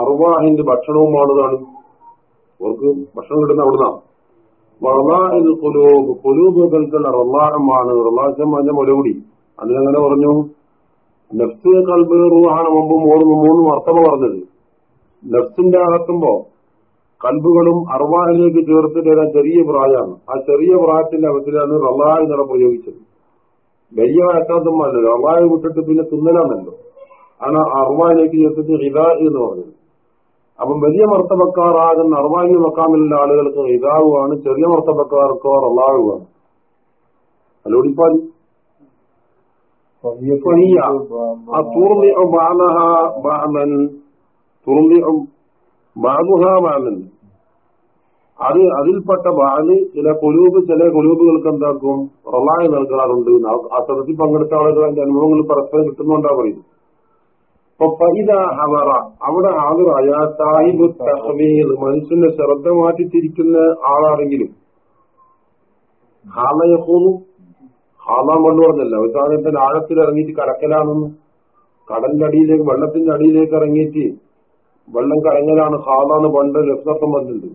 അറുവാഹിന്റെ ഭക്ഷണവുമാണതാണ് അവർക്ക് ഭക്ഷണം കിട്ടുന്ന അവിടുന്നാണ്. റലാഇൽ കുലൂബ് കുലൂബുകൾക്ക് റലാഹമാണ് റലാഹം അതിന്റെ മുലകുടി അതിനങ്ങനെ പറഞ്ഞു? നഫ്സ് കൽബ് റൂഹാണ് മുമ്പ് മൂന്ന് മൂന്ന് വർത്തവ പറഞ്ഞത്. നഫ്സിന്റെ അകത്തുമ്പോ കൽബുകളും അർവാഹിലേക്ക് ചേർത്തിട്ട് ഏതാ ചെറിയ പ്രായമാണ്. ആ ചെറിയ പ്രായത്തിന്റെ അകത്തിലാണ് റലാഹ് നിറ പ്രയോഗിച്ചത്. വലിയ വയറ്റാത്തുമ്പല്ലോ റലാഹ് വിട്ടിട്ട് പിന്നെ തിന്നലാണല്ലോ. ആണ് അർവാഹിലേക്ക് ചേർത്തിട്ട് ഹിദാ എന്ന് പറഞ്ഞത്. അപ്പം വലിയ മർത്തബക്കാറാകുന്ന അർവാഹി മക്കാമിലുള്ള ആളുകൾക്ക് ഇതാവുകയാണ് ചെറിയ മർത്തബക്കാർക്കോ റള്ളാവുകയാണ് അത് അതിൽപ്പെട്ട ബാൽ ചില കൊലൂബ് ചില കൊലൂബുകൾക്ക് എന്താക്കും? റൊളായ നൽകാറുണ്ട്. സദസ്സിൽ പങ്കെടുത്ത ആളുകൾ അതിന്റെ അനുഭവങ്ങൾ പരസ്പരം കിട്ടുന്നുണ്ടാ പറയുന്നു ഹവറ അവിടെ ഹാജറായ മനുഷ്യന്റെ ശ്രദ്ധ മാറ്റി തിരിക്കുന്ന ആളാണെങ്കിലും ഹാലയഹൂന്നു കൊണ്ട് പറഞ്ഞല്ല. അവസാനത്തിന്റെ ആഴത്തിൽ ഇറങ്ങിയിട്ട് കടക്കലാണെന്ന്. കടലിന്റെ അടിയിലേക്ക് വെള്ളത്തിന്റെ അടിയിലേക്ക് ഇറങ്ങിയിട്ട് വെള്ളം കറങ്ങലാണ് ഹാലാന്ന് പണ്ട് ലഫ്നർത്ഥം വന്നിട്ടുണ്ട്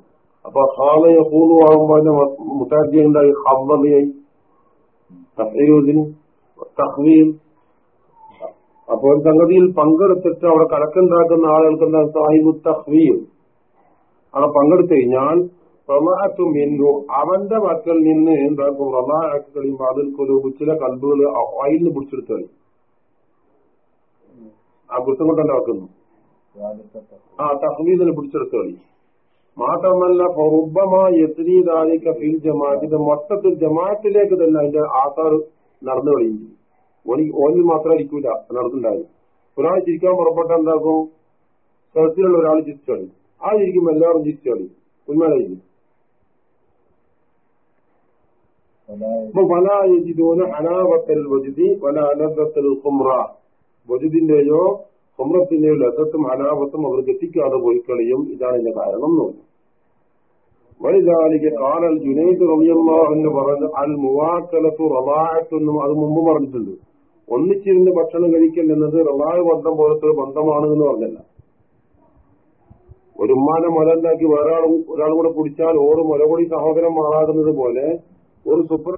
അപ്പൊ ഹാലയഹൂന്നു ആകുമ്പോ അതിന്റെ മുത്താജി ഉണ്ടായി ഹവ്വതയായി തഹീദിന് തഹ്വീൽ അപ്പോൾ സംഗതിയിൽ പങ്കെടുത്തിട്ട് അവിടെ കണക്കുണ്ടാക്കുന്ന ആളുകൾക്ക് എന്താ സാഹിബു തഹ്വീൽ അവിടെ പങ്കെടുത്തു കഴിഞ്ഞാൽ റമാഅത്തു മിന്നു അവന്റെ വക്കൽ നിന്ന് എന്താക്കും റമാഅക്കളിയും അതിൽ കൊലൂബ് ചില കൽബുകൾ അയിന്ന് പിടിച്ചെടുത്തു ആ പുസ്തകം കൊണ്ടല്ല വെക്കുന്നു? ആ തഹ്വീദിനെ പിടിച്ചെടുത്തു കളി മാത്രമല്ല പൊറുബമായി എത്തിനീതാലിക്ക ഫിൽ ജമാ മൊത്തത്തിൽ ജമാഅത്തിലേക്ക് തന്നെ അതിന്റെ ആധാർ നടന്നു കളിയും ഓനി ഓനിൽ മാത്രം ഇരിക്കൂല. നടക്കുന്നുണ്ടാവും ഒരാൾ ചിരിക്കാൻ പുറപ്പെട്ട എന്താക്കും? സ്ഥലത്തിലുള്ള ഒരാൾ ചിരിച്ചോളി ആ ഇരിക്കും എല്ലാവരും ചിരിച്ചോളി ഉന്മേലായിരിക്കും അപ്പൊ ഹുമ്രത്തിന്റെയോ ലസത്തും അനാവത്തും അവർക്ക് എത്തിക്കാതെ പോയി കളിയും ഇതാണ് ഇതിന്റെ കാരണം എന്ന് പറഞ്ഞു. വലുതാലിക്ക് കാലൽ ജുനൈദ് റബിയല്ലോ എന്ന് പറഞ്ഞ് അൽ മുവാക്കലത്തു റവാത്തൊന്നും അത് മുമ്പ് പറഞ്ഞിട്ടുണ്ട്. ഒന്നിച്ചിരുന്ന് ഭക്ഷണം കഴിക്കൽ എന്നത് റലായ ബന്ധം പോലത്തെ ഒരു ബന്ധമാണ് എന്ന് പറഞ്ഞല്ല. ഒരു ഉമ്മാനെ മുലണ്ടാക്കി വേറെ ഒരാളും കൂടെ കുടിച്ചാൽ ഓറ് സഹോദരം മാറാകുന്നത് പോലെ ഒരു സുപ്ര